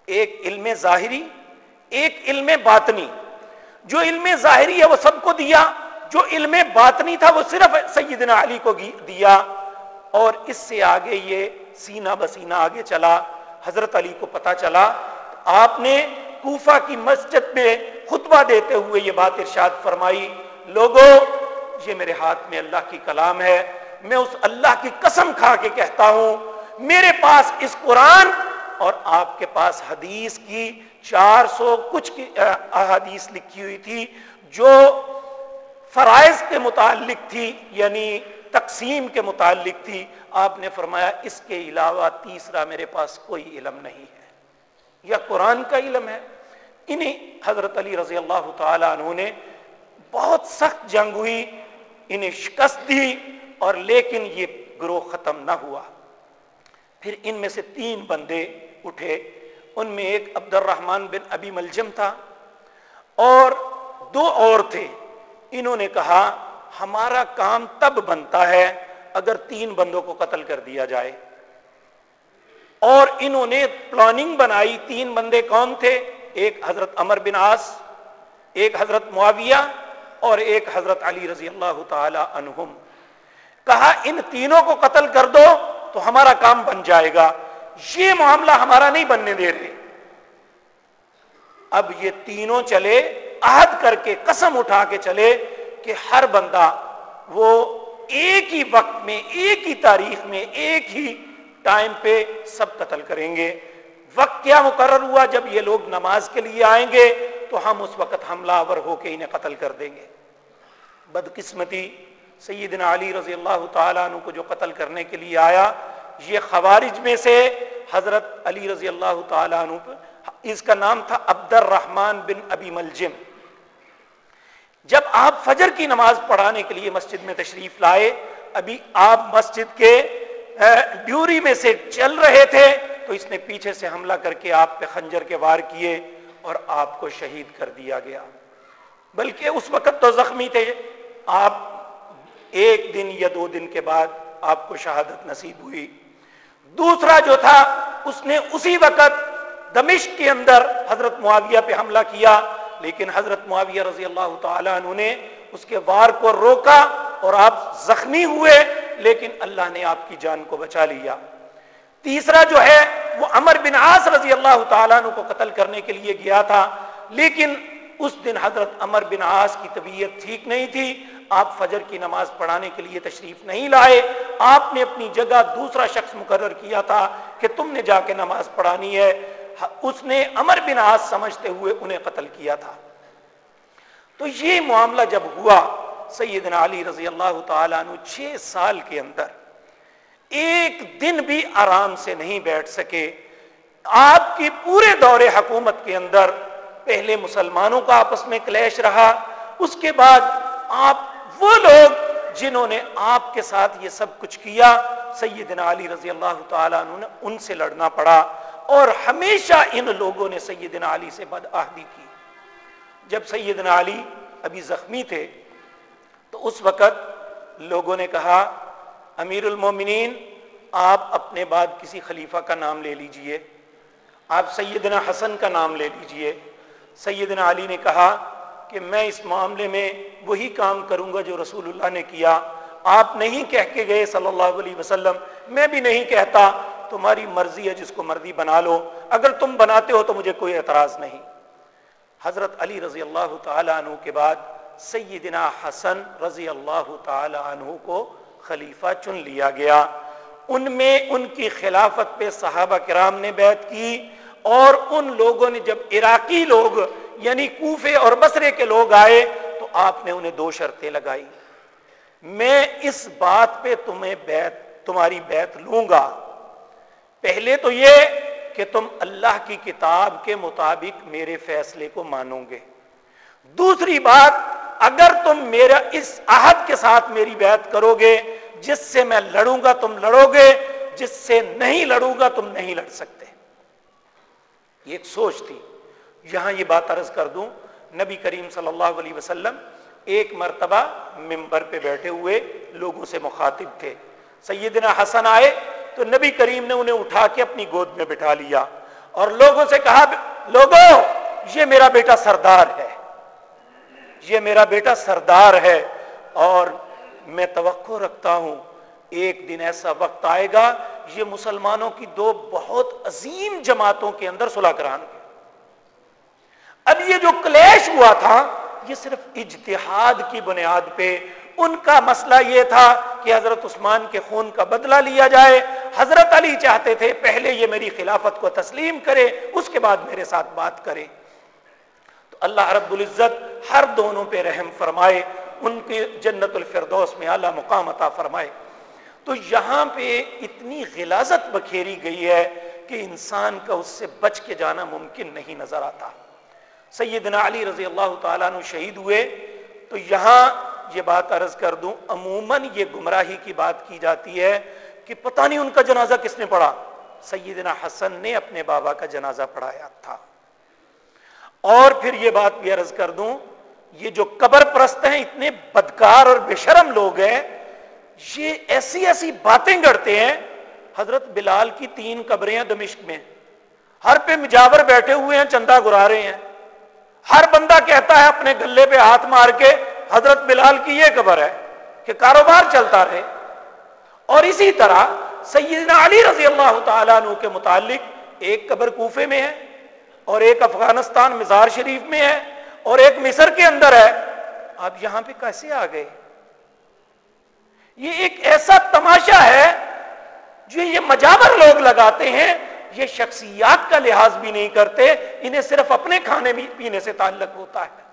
ایک علم ظاہری، ایک علم باطنی۔ جو علم ظاہری ہے وہ سب کو دیا۔ جو علم باطنی تھا وہ صرف سیدنا علی کو دیا اور اس سے آگے یہ سینہ بسینہ آگے چلا، حضرت علی کو پتا چلا۔ آپ نے کوفہ کی مسجد میں خطبہ دیتے ہوئے یہ بات ارشاد فرمائی لوگوں یہ میرے ہاتھ میں اللہ کی کلام ہے، میں اس اللہ کی قسم کھا کے کہتا ہوں، میرے پاس اس قرآن اور آپ کے پاس حدیث کی چار سو کچھ کی احادیث لکھی ہوئی تھی، جو فرائض کے متعلق تھی یعنی تقسیم کے متعلق تھی۔ آپ نے فرمایا، اس کے علاوہ تیسرا میرے پاس کوئی علم نہیں ہے۔ یا قرآن کا علم ہے۔ انہیں حضرت علی رضی اللہ تعالی عنہ نے بہت سخت جنگ ہوئی، انہیں شکست دی اور لیکن یہ گروہ ختم نہ ہوا۔ پھر ان میں سے تین بندے اٹھے۔ ان میں ایک عبد الرحمان بن ابی ملجم تھا اور دو اور تھے۔ انہوں نے کہا، ہمارا کام تب بنتا ہے اگر تین بندوں کو قتل کر دیا جائے۔ اور انہوں نے پلاننگ بنائی، تین بندے کون تھے؟ ایک حضرت عمر بن آس ایک حضرت معاویہ، اور ایک حضرت علی رضی اللہ تعالی عنہم۔ کہا، ان تینوں کو قتل کر دو تو ہمارا کام بن جائے گا۔ یہ معاملہ ہمارا نہیں بننے دے رہے۔ اب یہ تینوں چلے عہد کر کے قسم اٹھا کے چلے کہ ہر بندہ وہ ایک ہی وقت میں، ایک ہی تاریخ میں، ایک ہی ٹائم پہ سب قتل کریں گے۔ وقت کیا مقرر ہوا؟ جب یہ لوگ نماز کے لیے آئیں گے تو ہم اس وقت حملہ آور ہو کے انہیں قتل کر دیں گے۔ بدقسمتی سیدنا علی رضی اللہ تعالیٰ عنہ کو جو قتل کرنے کے لیے آیا، یہ خوارج میں سے حضرت علی رضی اللہ تعالیٰ عنہ اس کا نام تھا عبد الرحمان بن ابی ملجم۔ جب آپ فجر کی نماز پڑھانے کے لیے مسجد میں تشریف لائے، ابھی آپ مسجد کے ڈیوری میں سے چل رہے تھے، تو اس نے پیچھے سے حملہ کر کے آپ پہ خنجر کے وار کیے اور آپ کو شہید کر دیا گیا۔ بلکہ اس وقت تو زخمی تھے۔ آپ ایک دن یا دو دن کے بعد آپ کو شہادت نصیب ہوئی۔ دوسرا جو تھا، اس نے اسی وقت دمشق کے اندر حضرت معاویہ پہ حملہ کیا۔ لیکن حضرت معاویہ رضی اللہ تعالیٰ عنہ نے اس کے وار کو روکا اور آپ زخمی ہوئے، لیکن اللہ نے آپ کی جان کو بچا لیا۔ تیسرا جو ہے، وہ عمر بن عاص رضی اللہ تعالیٰ عنہ کو قتل کرنے کے لیے گیا تھا، لیکن اس دن حضرت عمر بن عاص کی طبیعت ٹھیک نہیں تھی۔ آپ فجر کی نماز پڑھانے کے لیے تشریف نہیں لائے۔ آپ نے اپنی جگہ دوسرا شخص مقرر کیا تھا کہ تم نے جا کے نماز پڑھانی ہے۔ اس نے امر بن آس سمجھتے ہوئے انہیں قتل کیا تھا۔ تو یہ معاملہ جب ہوا، سیدنا علی رضی اللہ تعالیٰ عنہ چھ سال کے اندر ایک دن بھی آرام سے نہیں بیٹھ سکے۔ آپ کی پورے دور حکومت کے اندر پہلے مسلمانوں کا آپس میں کلیش رہا، اس کے بعد آپ وہ لوگ جنہوں نے آپ کے ساتھ یہ سب کچھ کیا، سیدنا علی رضی اللہ تعالیٰ عنہ نے ان سے لڑنا پڑا۔ اور ہمیشہ ان لوگوں نے سیدنا علی سے بد آہدی کی۔ جب سیدنا علی ابھی زخمی تھے، تو اس وقت لوگوں نے کہا، امیر المومنین، آپ اپنے بعد کسی خلیفہ کا نام لے لیجیے۔ آپ سیدنا حسن کا نام لے لیجیے۔ سیدنا علی نے کہا کہ میں اس معاملے میں وہی کام کروں گا جو رسول اللہ نے کیا۔ آپ نہیں کہہ کے گئے صلی اللہ علیہ وسلم۔ میں بھی نہیں کہتا تمہاری مرضی ہے جس کو مرضی بنا لو۔ اگر تم بناتے ہو تو مجھے کوئی اعتراض نہیں۔ حضرت علی رضی اللہ تعالی عنہ کے بعد سیدنا حسن رضی اللہ تعالی عنہ کو خلیفہ چن لیا گیا۔ ان میں ان کی خلافت پہ صحابہ کرام نے بیعت کی اور ان لوگوں نے جب عراقی لوگ یعنی کوفے اور بسرے کے لوگ آئے تو آپ نے انہیں دو شرطیں لگائی۔ میں اس بات پہ تمہیں بیت تمہاری بیت لوں گا۔ پہلے تو یہ کہ تم اللہ کی کتاب کے مطابق میرے فیصلے کو مانو گے۔ دوسری بات، اگر تم میرا اس عہد کے ساتھ میری بیعت کرو گے، جس سے میں لڑوں گا تم لڑو گے، جس سے نہیں لڑوں گا تم نہیں لڑ سکتے۔ یہ ایک سوچ تھی۔ یہاں یہ بات عرض کر دوں، نبی کریم صلی اللہ علیہ وسلم ایک مرتبہ ممبر پہ بیٹھے ہوئے لوگوں سے مخاطب تھے۔ سیدنا حسن آئے تو نبی کریم نے انہیں اٹھا کے اپنی گود میں بٹھا لیا اور لوگوں سے کہا، لوگوں، یہ میرا بیٹا سردار ہے۔ یہ میرا بیٹا سردار ہے اور میں توقع رکھتا ہوں ایک دن ایسا وقت آئے گا، یہ مسلمانوں کی دو بہت عظیم جماعتوں کے اندر سلا کران گے۔ اب یہ جو کلیش ہوا تھا، یہ صرف اجتہاد کی بنیاد پہ، ان کا مسئلہ یہ تھا کہ حضرت عثمان کے خون کا بدلہ لیا جائے۔ حضرت علی چاہتے تھے پہلے یہ میری خلافت کو تسلیم کرے، اس کے بعد میرے ساتھ بات کرے۔ تو اللہ رب العزت ہر دونوں پہ رحم فرمائے، ان کی جنت الفردوس میں اعلیٰ مقام عطا فرمائے۔ تو یہاں پہ اتنی غلازت بکھیری گئی ہے کہ انسان کا اس سے بچ کے جانا ممکن نہیں نظر آتا۔ سیدنا علی رضی اللہ تعالیٰ عنہ شہید ہوئے، تو یہاں یہ بات عرض کر دوں، عموماً یہ گمراہی کی بات کی جاتی ہے کہ پتہ نہیں ان کا جنازہ کس نے پڑھا۔ سیدنا حسن نے اپنے بابا کا جنازہ پڑھایا تھا۔ اور پھر یہ بات بھی عرض کر دوں، یہ جو قبر پرست ہیں، اتنے بدکار اور بے شرم لوگ ہیں، یہ ایسی ایسی باتیں کرتے ہیں۔ حضرت بلال کی تین قبریں ہیں دمشق میں۔ ہر پہ مجاور بیٹھے ہوئے ہیں، چندہ گرا رہے ہیں۔ ہر بندہ کہتا ہے اپنے گلے پہ ہاتھ مار کے حضرت بلال کی یہ قبر ہے کہ کاروبار چلتا رہے اور اسی طرح سیدنا علی رضی اللہ تعالیٰ عنہ کے متعلق ایک قبر کوفے میں ہے اور ایک افغانستان مزار شریف میں ہے اور ایک مصر کے اندر ہے۔ آپ یہاں پہ کیسے آ گئے؟ یہ ایک ایسا تماشا ہے جو یہ مجاور لوگ لگاتے ہیں، یہ شخصیات کا لحاظ بھی نہیں کرتے، انہیں صرف اپنے کھانے پینے سے تعلق ہوتا ہے۔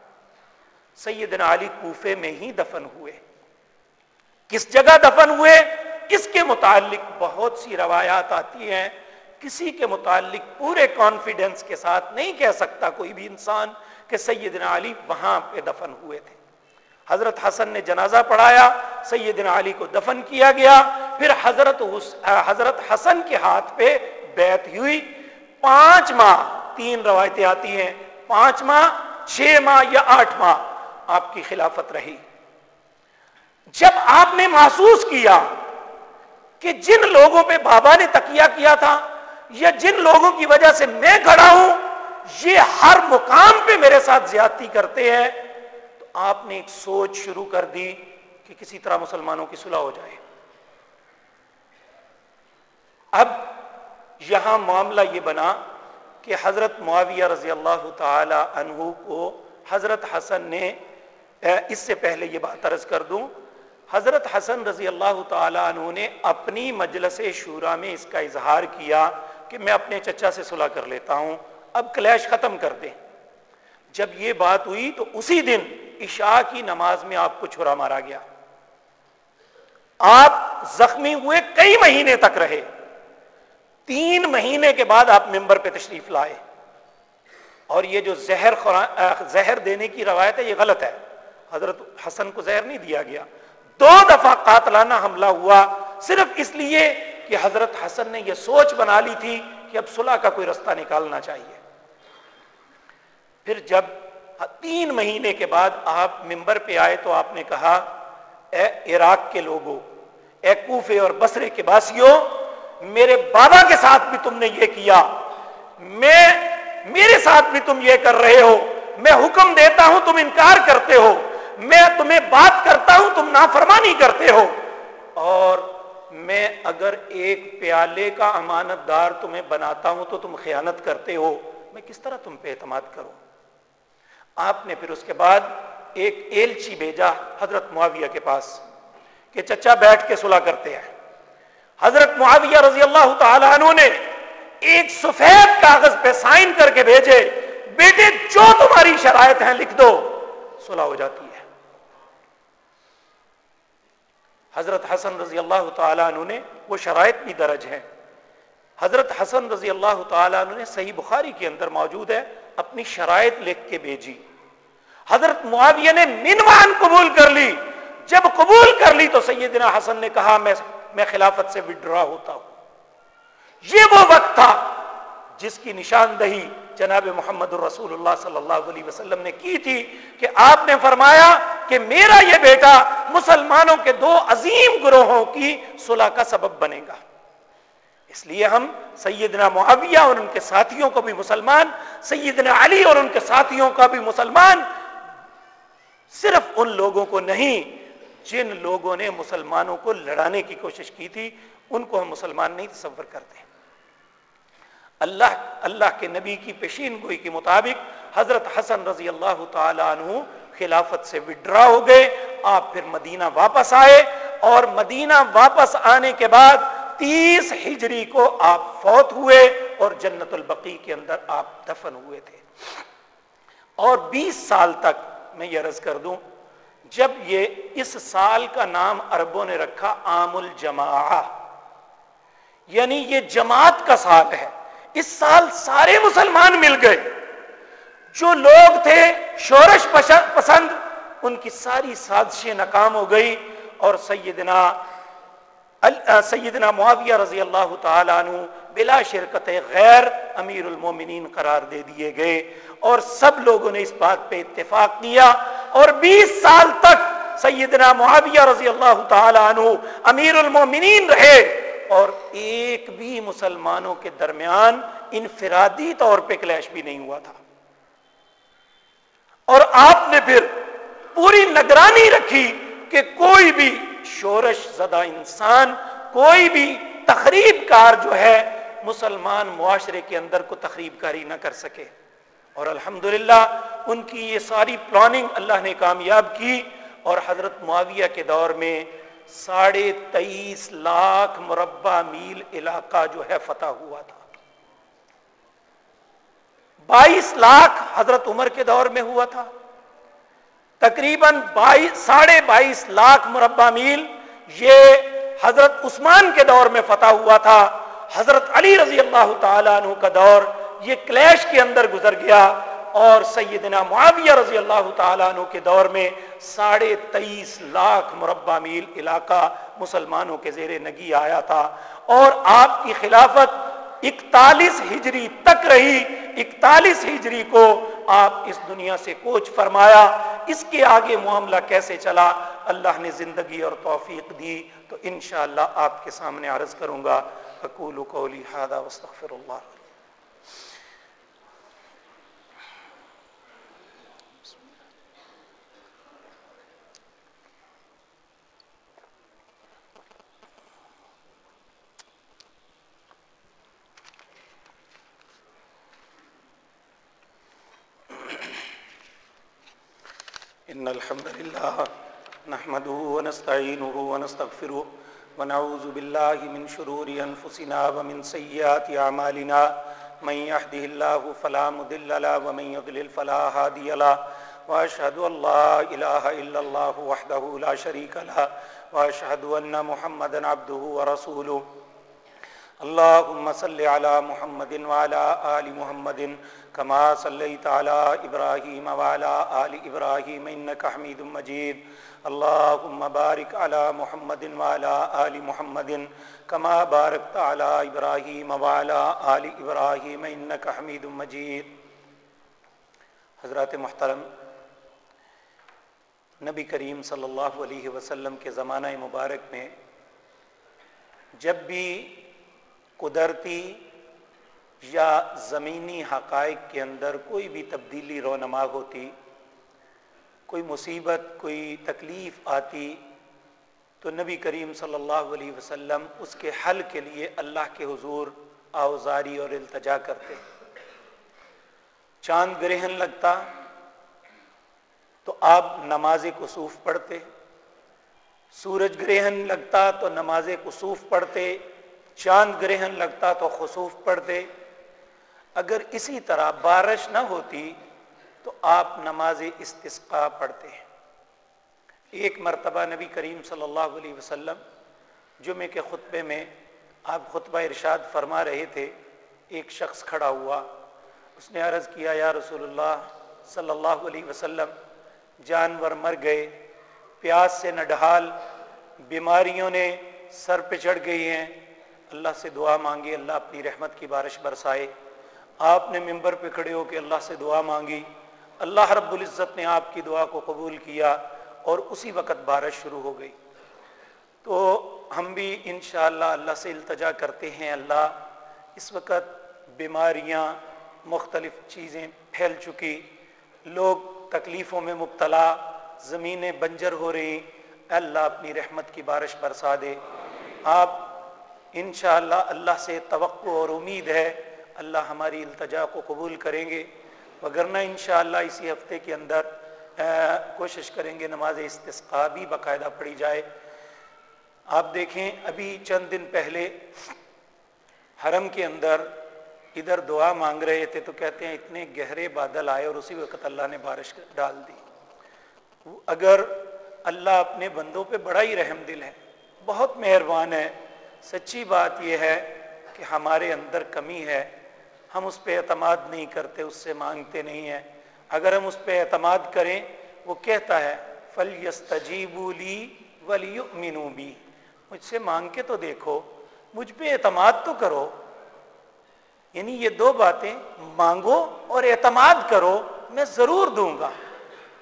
سیدنا علی کوفے میں ہی دفن ہوئے۔ کس جگہ دفن ہوئے؟ اس کے متعلق بہت سی روایات آتی ہیں۔ کسی کے متعلق پورے کانفیڈنس کے ساتھ نہیں کہہ سکتا کوئی بھی انسان کہ سیدنا علی وہاں پہ دفن ہوئے تھے۔ حضرت حسن نے جنازہ پڑھایا، سیدنا علی کو دفن کیا گیا۔ پھر حضرت حضرت حسن کے ہاتھ پہ بیعت ہوئی۔ پانچ ماہ تین روایتیں آتی ہیں۔ پانچ ماہ، چھ ماہ یا آٹھ ماہ۔ آپ کی خلافت رہی۔ جب آپ نے محسوس کیا کہ جن لوگوں پہ بابا نے تکیہ کیا تھا یا جن لوگوں کی وجہ سے میں کھڑا ہوں، یہ ہر مقام پہ میرے ساتھ زیادتی کرتے ہیں، تو آپ نے ایک سوچ شروع کر دی کہ کسی طرح مسلمانوں کی صلح ہو جائے۔ اب یہاں معاملہ یہ بنا کہ حضرت معاویہ رضی اللہ تعالی عنہ کو حضرت حسن نے اس سے پہلے یہ بات عرض کر دوں، حضرت حسن رضی اللہ تعالی عنہ نے اپنی مجلس شورا میں اس کا اظہار کیا کہ میں اپنے چچا سے صلح کر لیتا ہوں، اب کلیش ختم کر دیں۔ جب یہ بات ہوئی تو اسی دن عشاء کی نماز میں آپ کو چھرا مارا گیا۔ آپ زخمی ہوئے کئی مہینے تک رہے۔ تین مہینے کے بعد آپ ممبر پہ تشریف لائے۔ اور یہ جو زہر زہر دینے کی روایت ہے، یہ غلط ہے۔ حضرت حسن کو زہر نہیں دیا گیا۔ دو دفعہ قاتلانہ حملہ ہوا، صرف اس لیے کہ حضرت حسن نے یہ سوچ بنا لی تھی کہ اب صلح کا کوئی رستہ نکالنا چاہیے۔ پھر جب تین مہینے کے بعد آپ ممبر پہ آئے تو آپ نے کہا، اے عراق کے لوگوں، اے کوفے اور بسرے کے باسیوں، میرے بابا کے ساتھ بھی تم نے یہ کیا۔ میں، میرے ساتھ بھی تم یہ کر رہے ہو۔ میں حکم دیتا ہوں، تم انکار کرتے ہو۔ میں تمہیں بات کرتا ہوں، تم نافرمانی کرتے ہو۔ اور میں اگر ایک پیالے کا امانت دار تمہیں بناتا ہوں تو تم خیانت کرتے ہو۔ میں کس طرح تم پہ اعتماد کروں؟ آپ نے پھر اس کے بعد ایک ایلچی بھیجا حضرت معاویہ کے پاس کہ چچا بیٹھ کے صلح کرتے ہیں۔ حضرت معاویہ رضی اللہ تعالیٰ عنہ نے ایک سفید کاغذ پہ سائن کر کے بھیجے، بیٹے، جو تمہاری شرائط ہیں لکھ دو۔ صلح ہو جاتی ہے حضرت حسن رضی اللہ تعالیٰ عنہ نے وہ شرائط بھی درج ہیں۔ حضرت حسن رضی اللہ تعالیٰ عنہ نے صحیح بخاری کے اندر موجود ہے، اپنی شرائط لکھ کے بھیجی۔ حضرت معاویہ نے منوان قبول کر لی۔ جب قبول کر لی تو سیدنا حسن نے کہا، میں میں خلافت سے وڈرا ہوتا ہوں۔ یہ وہ وقت تھا جس کی نشاندہی جناب محمد الرسول اللہ صلی اللہ علیہ وسلم نے کی تھی کہ آپ نے فرمایا کہ میرا یہ بیٹا مسلمانوں کے دو عظیم گروہوں کی صلح کا سبب بنے گا۔ اس لیے ہم سیدنا معاویہ اور ان کے ساتھیوں کو بھی مسلمان، سیدنا علی اور ان کے ساتھیوں کا بھی مسلمان۔ صرف ان لوگوں کو نہیں، جن لوگوں نے مسلمانوں کو لڑانے کی کوشش کی تھی، ان کو ہم مسلمان نہیں تصور کرتے۔ اللہ اللہ کے نبی کی پیشین گوئی کے مطابق حضرت حسن رضی اللہ تعالی عنہ خلافت سے وڈرا ہو گئے، آپ پھر مدینہ واپس آئے اور مدینہ واپس آنے کے بعد تیس ہجری کو آپ فوت ہوئے اور جنت البقی کے اندر آپ دفن ہوئے تھے۔ اور بیس سال تک میں یہ عرض کر دوں، جب یہ اس سال کا نام عربوں نے رکھا عام الجماع یعنی یہ جماعت کا سال ہے۔ اس سال سارے مسلمان مل گئے۔ جو لوگ تھے شورش پسند، ان کی ساری سازشیں ناکام ہو گئی اور سیدنا سیدنا معاویہ رضی اللہ تعالیٰ عنہ بلا شرکت غیر امیر المومنین قرار دے دیے گئے اور سب لوگوں نے اس بات پہ اتفاق کیا اور بیس سال تک سیدنا معاویہ رضی اللہ تعالی عنہ امیر المومنین رہے۔ اور ایک بھی مسلمانوں کے درمیان انفرادی طور پہ کلیش بھی نہیں ہوا تھا۔ اور آپ نے پھر پوری نگرانی رکھی کہ کوئی بھی شورش زدہ انسان، کوئی بھی تقریب کار جو ہے، مسلمان معاشرے کے اندر کو تقریب کاری نہ کر سکے۔ اور الحمدللہ ان کی یہ ساری پلاننگ اللہ نے کامیاب کی۔ اور حضرت معاویہ کے دور میں ساڑھے تیئیس لاکھ مربع میل علاقہ جو ہے فتح ہوا تھا۔ بائیس لاکھ حضرت عمر کے دور میں ہوا تھا۔ تقریباً بائیس ساڑھے بائیس لاکھ مربع میل یہ حضرت عثمان کے دور میں فتح ہوا تھا۔ حضرت علی رضی اللہ تعالیٰ عنہ کا دور یہ کلیش کے اندر گزر گیا۔ اور سیدنا معاویہ رضی اللہ تعالیٰ عنہ کے دور میں ساڑھے تیئیس لاکھ مربع میل علاقہ مسلمانوں کے زیر نگی آیا تھا اور آپ کی خلافت اکتالیس ہجری تک رہی۔ اکتالیس ہجری کو آپ اس دنیا سے کوچ فرمایا۔ اس کے آگے معاملہ کیسے چلا؟ اللہ نے زندگی اور توفیق دی۔ تو انشاءاللہ آپ کے سامنے عرض کروں گا۔ اقول قولی هذا واستغفر اللہ۔ إن الحمد لله نحمده ونستعينه ونستغفره ونعوذ بالله من شرور أنفسنا ومن سيئات أعمالنا. من يهده الله فلا مضل له ومن يضلل فلا هادي له. وأشهد أن لا إله إلا الله وحده لا شريك له. وأشهد أن محمدا عبده ورسوله. اللهم صل على محمد وعلى آل محمد كما صليت على إبراهيم وعلى آل إبراهيم إنك حميد مجيد. اللهم بارك على محمد وعلى آل محمد كما باركت على إبراهيم وعلى آل إبراهيم إنك حميد مجيد. حضرات محترم، نبی کریم صلی اللہ علیہ وسلم کے زمانہ مبارک میں جب بھی قدرتی یا زمینی حقائق کے اندر کوئی بھی تبدیلی رونما ہوتی، کوئی مصیبت، کوئی تکلیف آتی، تو نبی کریم صلی اللہ علیہ وسلم اس کے حل کے لیے اللہ کے حضور آوزاری اور التجا کرتے۔ چاند گرہن لگتا، تو آپ نماز کسوف پڑھتے۔ سورج گرہن لگتا، تو نماز کسوف پڑھتے۔ چاند گرہن لگتا، تو خصوف پڑھتے۔ اگر اسی طرح بارش نہ ہوتی تو آپ نماز استسقا پڑھتے ہیں۔ ایک مرتبہ نبی کریم صلی اللہ علیہ وسلم جمعے کے خطبے میں آپ خطبہ ارشاد فرما رہے تھے۔ ایک شخص کھڑا ہوا، اس نے عرض کیا، یا رسول اللہ صلی اللہ علیہ وسلم، جانور مر گئے، پیاس سے نڈھال بیماریوں نے سر پہ چڑھ گئی ہیں۔ اللہ سے دعا مانگی، اللہ اپنی رحمت کی بارش برسائے۔ آپ نے ممبر پہ کھڑے ہو کے اللہ سے دعا مانگی۔ اللہ رب العزت نے آپ کی دعا کو قبول کیا اور اسی وقت بارش شروع ہو گئی۔ تو ہم بھی انشاءاللہ اللہ سے التجا کرتے ہیں۔ اللہ اس وقت بیماریاں، مختلف چیزیں پھیل چکی۔ لوگ تکلیفوں میں مبتلا، زمینیں بنجر ہو رہی۔ اللہ اپنی رحمت کی بارش برسا دے۔ آپ انشاءاللہ اللہ سے توقع اور امید ہے اللہ ہماری التجا کو قبول کریں گے۔ وگرنہ انشاءاللہ اسی ہفتے کے اندر کوشش کریں گے نماز استثقا بھی باقاعدہ پڑھی جائے۔ آپ دیکھیں، ابھی چند دن پہلے حرم کے اندر ادھر دعا مانگ رہے تھے تو کہتے ہیں، اتنے گہرے بادل آئے اور اسی وقت اللہ نے بارش ڈال دی۔ اگر اللہ اپنے بندوں پہ بڑا ہی رحم دل ہے، بہت مہربان ہے۔ سچی بات یہ ہے کہ ہمارے اندر کمی ہے۔ ہم اس پہ اعتماد نہیں کرتے، اس سے مانگتے نہیں ہیں۔ اگر ہم اس پہ اعتماد کریں، وہ کہتا ہے فل یس تجیبولی ولی بھی مجھ سے مانگ کے تو دیکھو، مجھ پہ اعتماد تو کرو۔ یعنی یہ دو باتیں، مانگو اور اعتماد کرو، میں ضرور دوں گا۔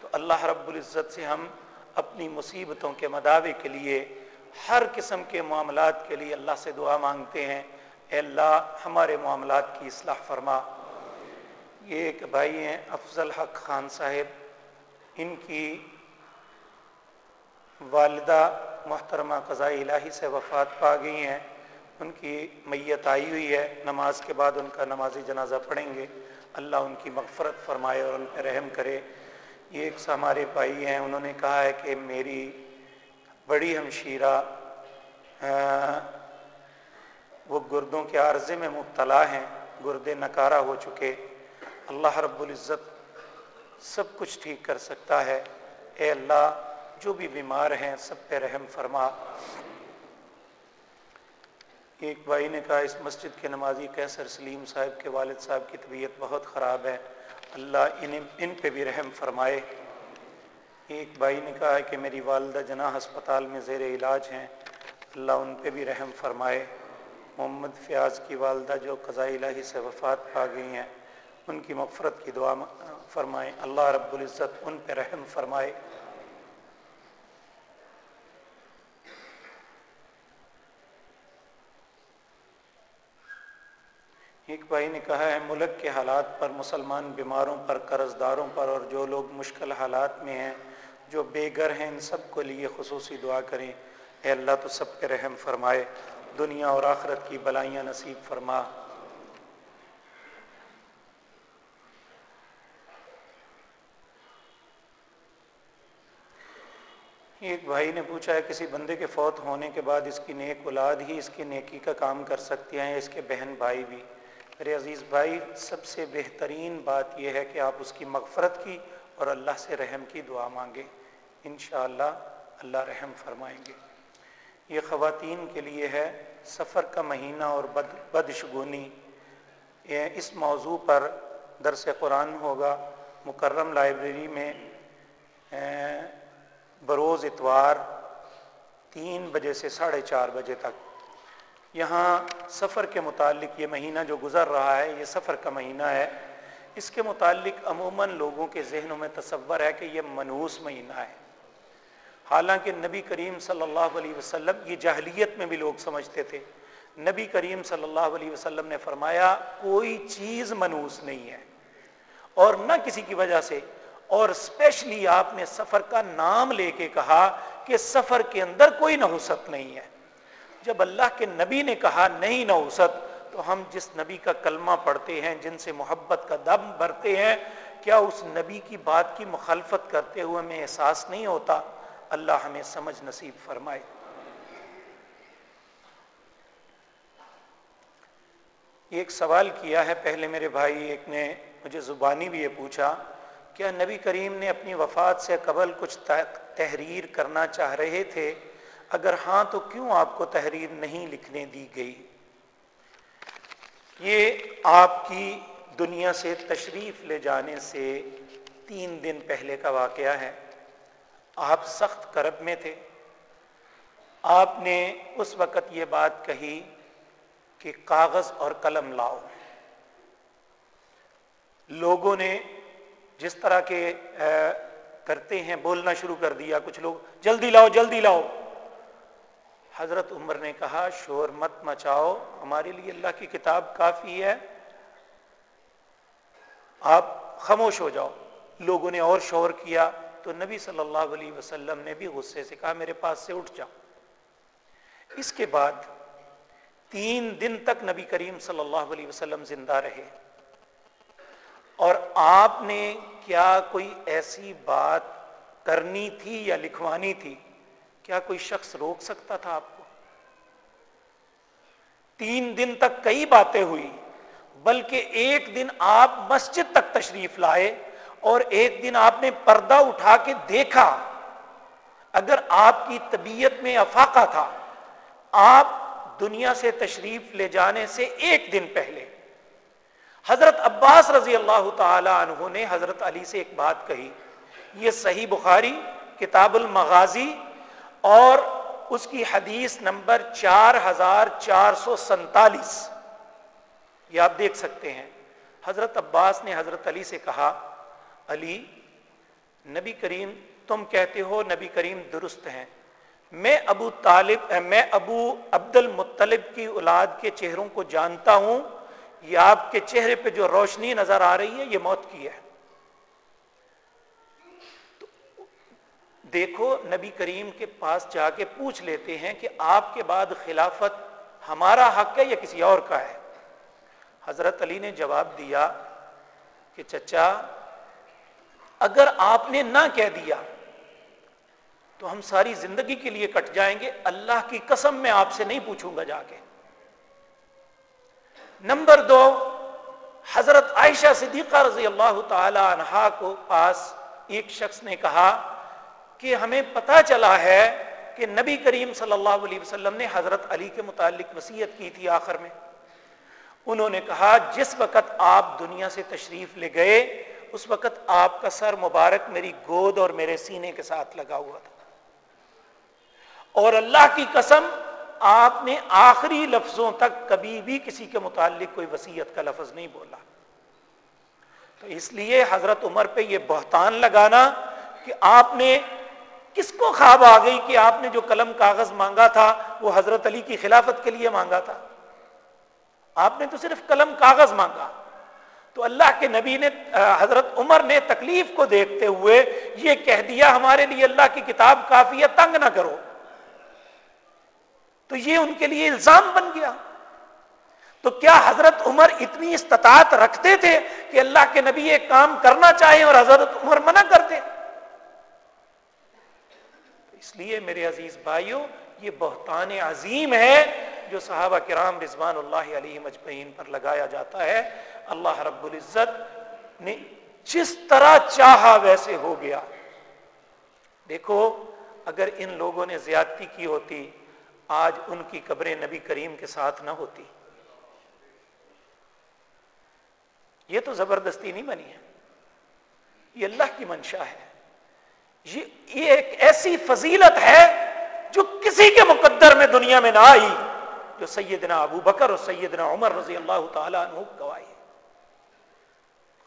تو اللہ رب العزت سے ہم اپنی مصیبتوں کے مداوے کے لیے، ہر قسم کے معاملات کے لیے اللہ سے دعا مانگتے ہیں۔ اے اللہ ہمارے معاملات کی اصلاح فرما۔ یہ ایک بھائی ہیں، افضل حق خان صاحب۔ ان کی والدہ محترمہ قضاء الہی سے وفات پا گئی ہیں۔ ان کی میت آئی ہوئی ہے۔ نماز کے بعد ان کا نمازی جنازہ پڑھیں گے۔ اللہ ان کی مغفرت فرمائے اور ان پہ رحم کرے۔ یہ ایک ہمارے بھائی ہیں۔ انہوں نے کہا ہے کہ میری بڑی ہمشیرہ وہ گردوں کے عارضے میں مبتلا ہیں، گردے نکارہ ہو چکے۔ اللہ رب العزت سب کچھ ٹھیک کر سکتا ہے۔ اے اللہ، جو بھی بیمار ہیں، سب پہ رحم فرما۔ ایک بھائی نے کہا، اس مسجد کے نمازی کیسر سلیم صاحب کے والد صاحب کی طبیعت بہت خراب ہے۔ اللہ ان ان پہ بھی رحم فرمائے۔ ایک بھائی نے کہا کہ میری والدہ جناح ہسپتال میں زیر علاج ہیں۔ اللہ ان پہ بھی رحم فرمائے۔ محمد فیاض کی والدہ جو قضاء الہی سے وفات پا گئی ہیں، ان کی مغفرت کی دعا فرمائیں۔ اللہ رب العزت ان پہ رحم فرمائے۔ ایک بھائی نے کہا ہے، ملک کے حالات پر، مسلمان بیماروں پر قرض داروں پر اور جو لوگ مشکل حالات میں ہیں، جو بے گھر ہیں، ان سب کو لیے خصوصی دعا کریں۔ اے اللہ تو سب پہ رحم فرمائے۔ دنیا اور آخرت کی بلائیاں نصیب فرما۔ ایک بھائی نے پوچھا ہے، کسی بندے کے فوت ہونے کے بعد اس کی نیک اولاد ہی اس کی نیکی کا کام کر سکتی ہیں، اس کے بہن بھائی بھی۔ میرے عزیز بھائی، سب سے بہترین بات یہ ہے کہ آپ اس کی مغفرت کی اور اللہ سے رحم کی دعا مانگیں۔ انشاءاللہ اللہ رحم فرمائیں گے۔ یہ خواتین کے لیے ہے سفر کا مہینہ اور بد، بدشگونی۔ اس موضوع پر درس قرآن ہوگا۔ مکرم لائبریری میں بروز اتوار تین بجے سے ساڑھے چار بجے تک۔ یہاں سفر کے متعلق یہ مہینہ جو گزر رہا ہے، یہ سفر کا مہینہ ہے۔ اس کے متعلق عموماً لوگوں کے ذہنوں میں تصور ہے کہ یہ منوس مہینہ ہے۔ حالانکہ نبی کریم صلی اللہ علیہ وسلم یہ جاہلیت میں بھی لوگ سمجھتے تھے۔ نبی کریم صلی اللہ علیہ وسلم نے فرمایا، کوئی چیز منوس نہیں ہے۔ اور نہ کسی کی وجہ سے، اور اسپیشلی آپ نے سفر کا نام لے کے کہا کہ سفر کے اندر کوئی نحوست نہیں ہے۔ جب اللہ کے نبی نے کہا نہیں نحوست، تو ہم جس نبی کا کلمہ پڑھتے ہیں، جن سے محبت کا دم بھرتے ہیں، کیا اس نبی کی بات کی مخالفت کرتے ہوئے ہمیں احساس نہیں ہوتا؟ اللہ ہمیں سمجھ نصیب فرمائے۔ ایک سوال کیا ہے۔ پہلے میرے بھائی ایک نے مجھے زبانی بھی یہ پوچھا کیا نبی کریم نے اپنی وفات سے قبل کچھ تحریر کرنا چاہ رہے تھے؟ اگر ہاں تو کیوں آپ کو تحریر نہیں لکھنے دی گئی؟ یہ آپ کی دنیا سے تشریف لے جانے سے تین دن پہلے کا واقعہ ہے۔ آپ سخت کرب میں تھے۔ آپ نے اس وقت یہ بات کہی کہ کاغذ اور قلم لاؤ۔ لوگوں نے جس طرح کے کرتے ہیں، بولنا شروع کر دیا۔ کچھ لوگ، جلدی لاؤ جلدی لاؤ۔ حضرت عمر نے کہا، شور مت مچاؤ، ہمارے لیے اللہ کی کتاب کافی ہے۔ آپ خاموش ہو جاؤ۔ لوگوں نے اور شور کیا۔ تو نبی صلی اللہ علیہ وسلم نے بھی غصے سے کہا، میرے پاس سے اٹھ جاؤ۔ اس کے بعد تین دن تک نبی کریم صلی اللہ علیہ وسلم زندہ رہے۔ اور آپ نے کیا کوئی ایسی بات کرنی تھی یا لکھوانی تھی؟ کیا کوئی شخص روک سکتا تھا آپ کو؟ تین دن تک کئی باتیں ہوئی، بلکہ ایک دن آپ مسجد تک تشریف لائے۔ اور ایک دن آپ نے پردہ اٹھا کے دیکھا، اگر آپ کی طبیعت میں افاقہ تھا، آپ دنیا سے تشریف لے جانے سے ایک دن پہلے۔ حضرت عباس رضی اللہ تعالی عنہ نے حضرت علی سے ایک بات کہی۔ یہ صحیح بخاری، کتاب المغازی اور اس کی حدیث نمبر چار ہزار چار سو سنتالیس یہ آپ دیکھ سکتے ہیں۔ حضرت عباس نے حضرت علی سے کہا علی، نبی کریم، تم کہتے ہو نبی کریم درست ہیں۔ میں ابو طالب، میں ابو عبد المطلب کی اولاد کے چہروں کو جانتا ہوں۔ یہ آپ کے چہرے پہ جو روشنی نظر آ رہی ہے، یہ موت کی ہے۔ دیکھو، نبی کریم کے پاس جا کے پوچھ لیتے ہیں کہ آپ کے بعد خلافت ہمارا حق ہے یا کسی اور کا ہے؟ حضرت علی نے جواب دیا کہ چچا اگر آپ نے نہ کہہ دیا تو ہم ساری زندگی کے لیے کٹ جائیں گے۔ اللہ کی قسم میں آپ سے نہیں پوچھوں گا جا کے۔ نمبر دو، حضرت عائشہ صدیقہ رضی اللہ تعالی عنہا کو پاس ایک شخص نے کہا کہ ہمیں پتا چلا ہے کہ نبی کریم صلی اللہ علیہ وسلم نے حضرت علی کے متعلق وسیعت کی تھی آخر میں۔ انہوں نے کہا، جس وقت آپ دنیا سے تشریف لے گئے اس وقت آپ کا سر مبارک میری گود اور میرے سینے کے ساتھ لگا ہوا تھا۔ اور اللہ کی قسم، آپ نے آخری لفظوں تک کبھی بھی کسی کے متعلق کوئی وسیعت کا لفظ نہیں بولا۔ تو اس لیے حضرت عمر پہ یہ بہتان لگانا کہ آپ نے کس کو خواب آ گئی کہ آپ نے جو قلم کاغذ مانگا تھا، وہ حضرت علی کی خلافت کے لیے مانگا تھا۔ آپ نے تو صرف قلم کاغذ مانگا۔ تو اللہ کے نبی نے حضرت عمر نے تکلیف کو دیکھتے ہوئے یہ کہہ دیا، ہمارے لیے اللہ کی کتاب کافی ہے تنگ نہ کرو۔ تو یہ ان کے لیے الزام بن گیا۔ تو کیا حضرت عمر اتنی استطاعت رکھتے تھے کہ اللہ کے نبی ایک کام کرنا چاہیں اور حضرت عمر منع کرتے؟ اس لیے میرے عزیز بھائیوں، یہ بہتان عظیم ہے جو صحابہ کرام رضوان اللہ علیہ مجمعین پر لگایا جاتا ہے، اللہ رب العزت نے جس طرح چاہا ویسے ہو گیا۔ دیکھو، اگر ان لوگوں نے زیادتی کی ہوتی، آج ان کی قبریں نبی کریم کے ساتھ نہ ہوتی۔ یہ تو زبردستی نہیں بنی ہے۔ یہ اللہ کی منشا ہے۔ یہ ایک ایسی فضیلت ہے جو کسی کے مقدر میں دنیا میں نہ آئی۔ جو سیدنا ابو بکر اور سیدنا عمر رضی اللہ تعالیٰ عنہ گوائی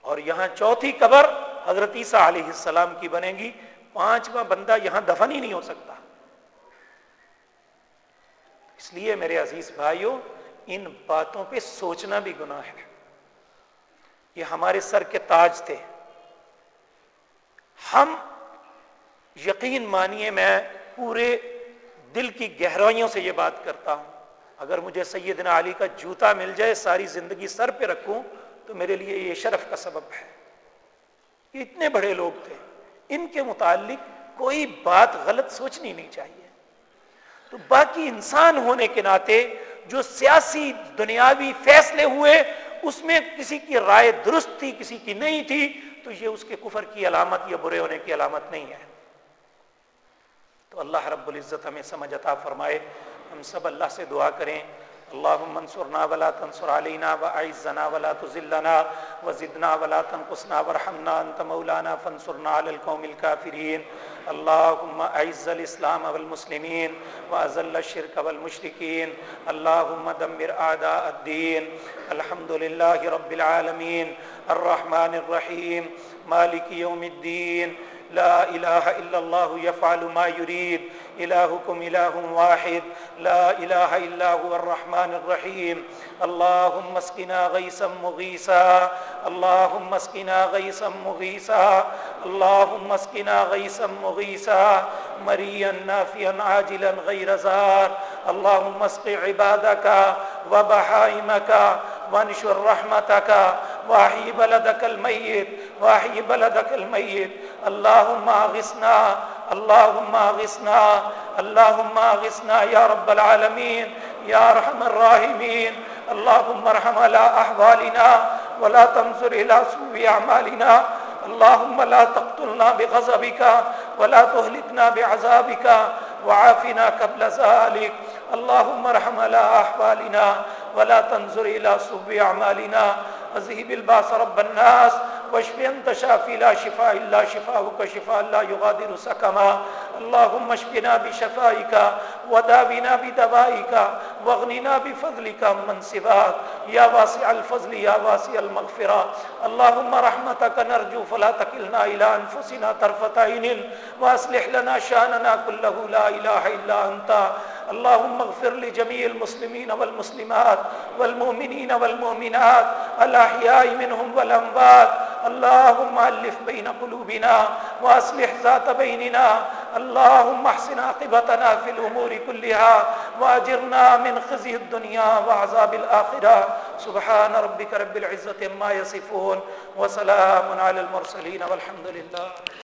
اور یہاں چوتھی قبر حضرت عیسیٰ علیہ السلام کی بنے گی۔ پانچواں بندہ یہاں دفن ہی نہیں ہو سکتا۔ اس لیے میرے عزیز بھائیوں ان باتوں پہ سوچنا بھی گناہ ہے۔ یہ ہمارے سر کے تاج تھے۔ ہم یقین مانیے، میں پورے دل کی گہرائیوں سے یہ بات کرتا ہوں۔ اگر مجھے سیدنا علی کا جوتا مل جائے ساری زندگی سر پہ رکھوں، تو میرے لیے یہ شرف کا سبب ہے۔ یہ اتنے بڑے لوگ تھے۔ ان کے متعلق کوئی بات غلط سوچنی نہیں چاہیے۔ تو باقی انسان ہونے کے ناطے جو سیاسی دنیاوی فیصلے ہوئے، اس میں کسی کی رائے درست تھی، کسی کی نہیں تھی، تو یہ اس کے کفر کی علامت یا برے ہونے کی علامت نہیں ہے۔ تو اللہ رب العزت ہمیں سمجھ عطا فرمائے۔ ہم سب اللہ سے دعا کریں۔ اللهم انصرنا ولا تنصر علينا واعزنا ولا تذلنا وزدنا ولا تنقصنا وارحمنا انت مولانا فانصرنا على القوم الكافرين اللهم اعز الاسلام والمسلمين واذل الشرك والمشركين اللهم دمر اعداء الدين الحمد لله رب العالمين الرحمن الرحيم مالك يوم الدين لا إله إلا الله يفعل ما يريد. إلهكم إله واحد. لا إله إلا هو الرحمن الرحيم. اللهم اسقنا غيثا مغيثا. اللهم اسقنا غيثا مغيثا. اللهم اسقنا غيثا مغيثا. مريا نافيا عاجلا غير زار. اللهم اسق عبادك وبحائمك وانشر رحمتك. واحي بلدك الميت واحي بلدك الميت اللهم اغثنا اللهم اغثنا اللهم اغثنا يا رب العالمين يا ارحم الراحمين اللهم ارحم على احوالنا ولا تنظر الى سوء اعمالنا۔ اللهم لا تقتلنا بغضبك ولا تهلكنا بعذابك وعافنا قبل ذلك اللهم ارحم على احوالنا ولا تنظر الى سوء اعمالنا۔ اذهب الباس رب الناس واشف انت شافي لا شفاء الا شفاءك شفاء لا يغادر سقما اللهم اشفنا بشفائك وداونا بدوائك واغننا بفضلك من سواك. يا واسع الفضل، يا واسع المغفرة. اللهم رحمتك نرجو، فلا تكلنا الى انفسنا طرفة عين. واصلح لنا شاننا كله، لا اله الا انت اللهم اغفر لجميع المسلمين والمسلمات والمؤمنين والمؤمنات، الأحياء منهم والأنبات اللهم ألف بين قلوبنا وأصلح ذات بيننا. اللهم احسن عاقبتنا في الأمور كلها واجرنا من خزي الدنيا وعذاب الآخرة. سبحان ربك رب العزة ما يصفون وسلام على المرسلين والحمد لله.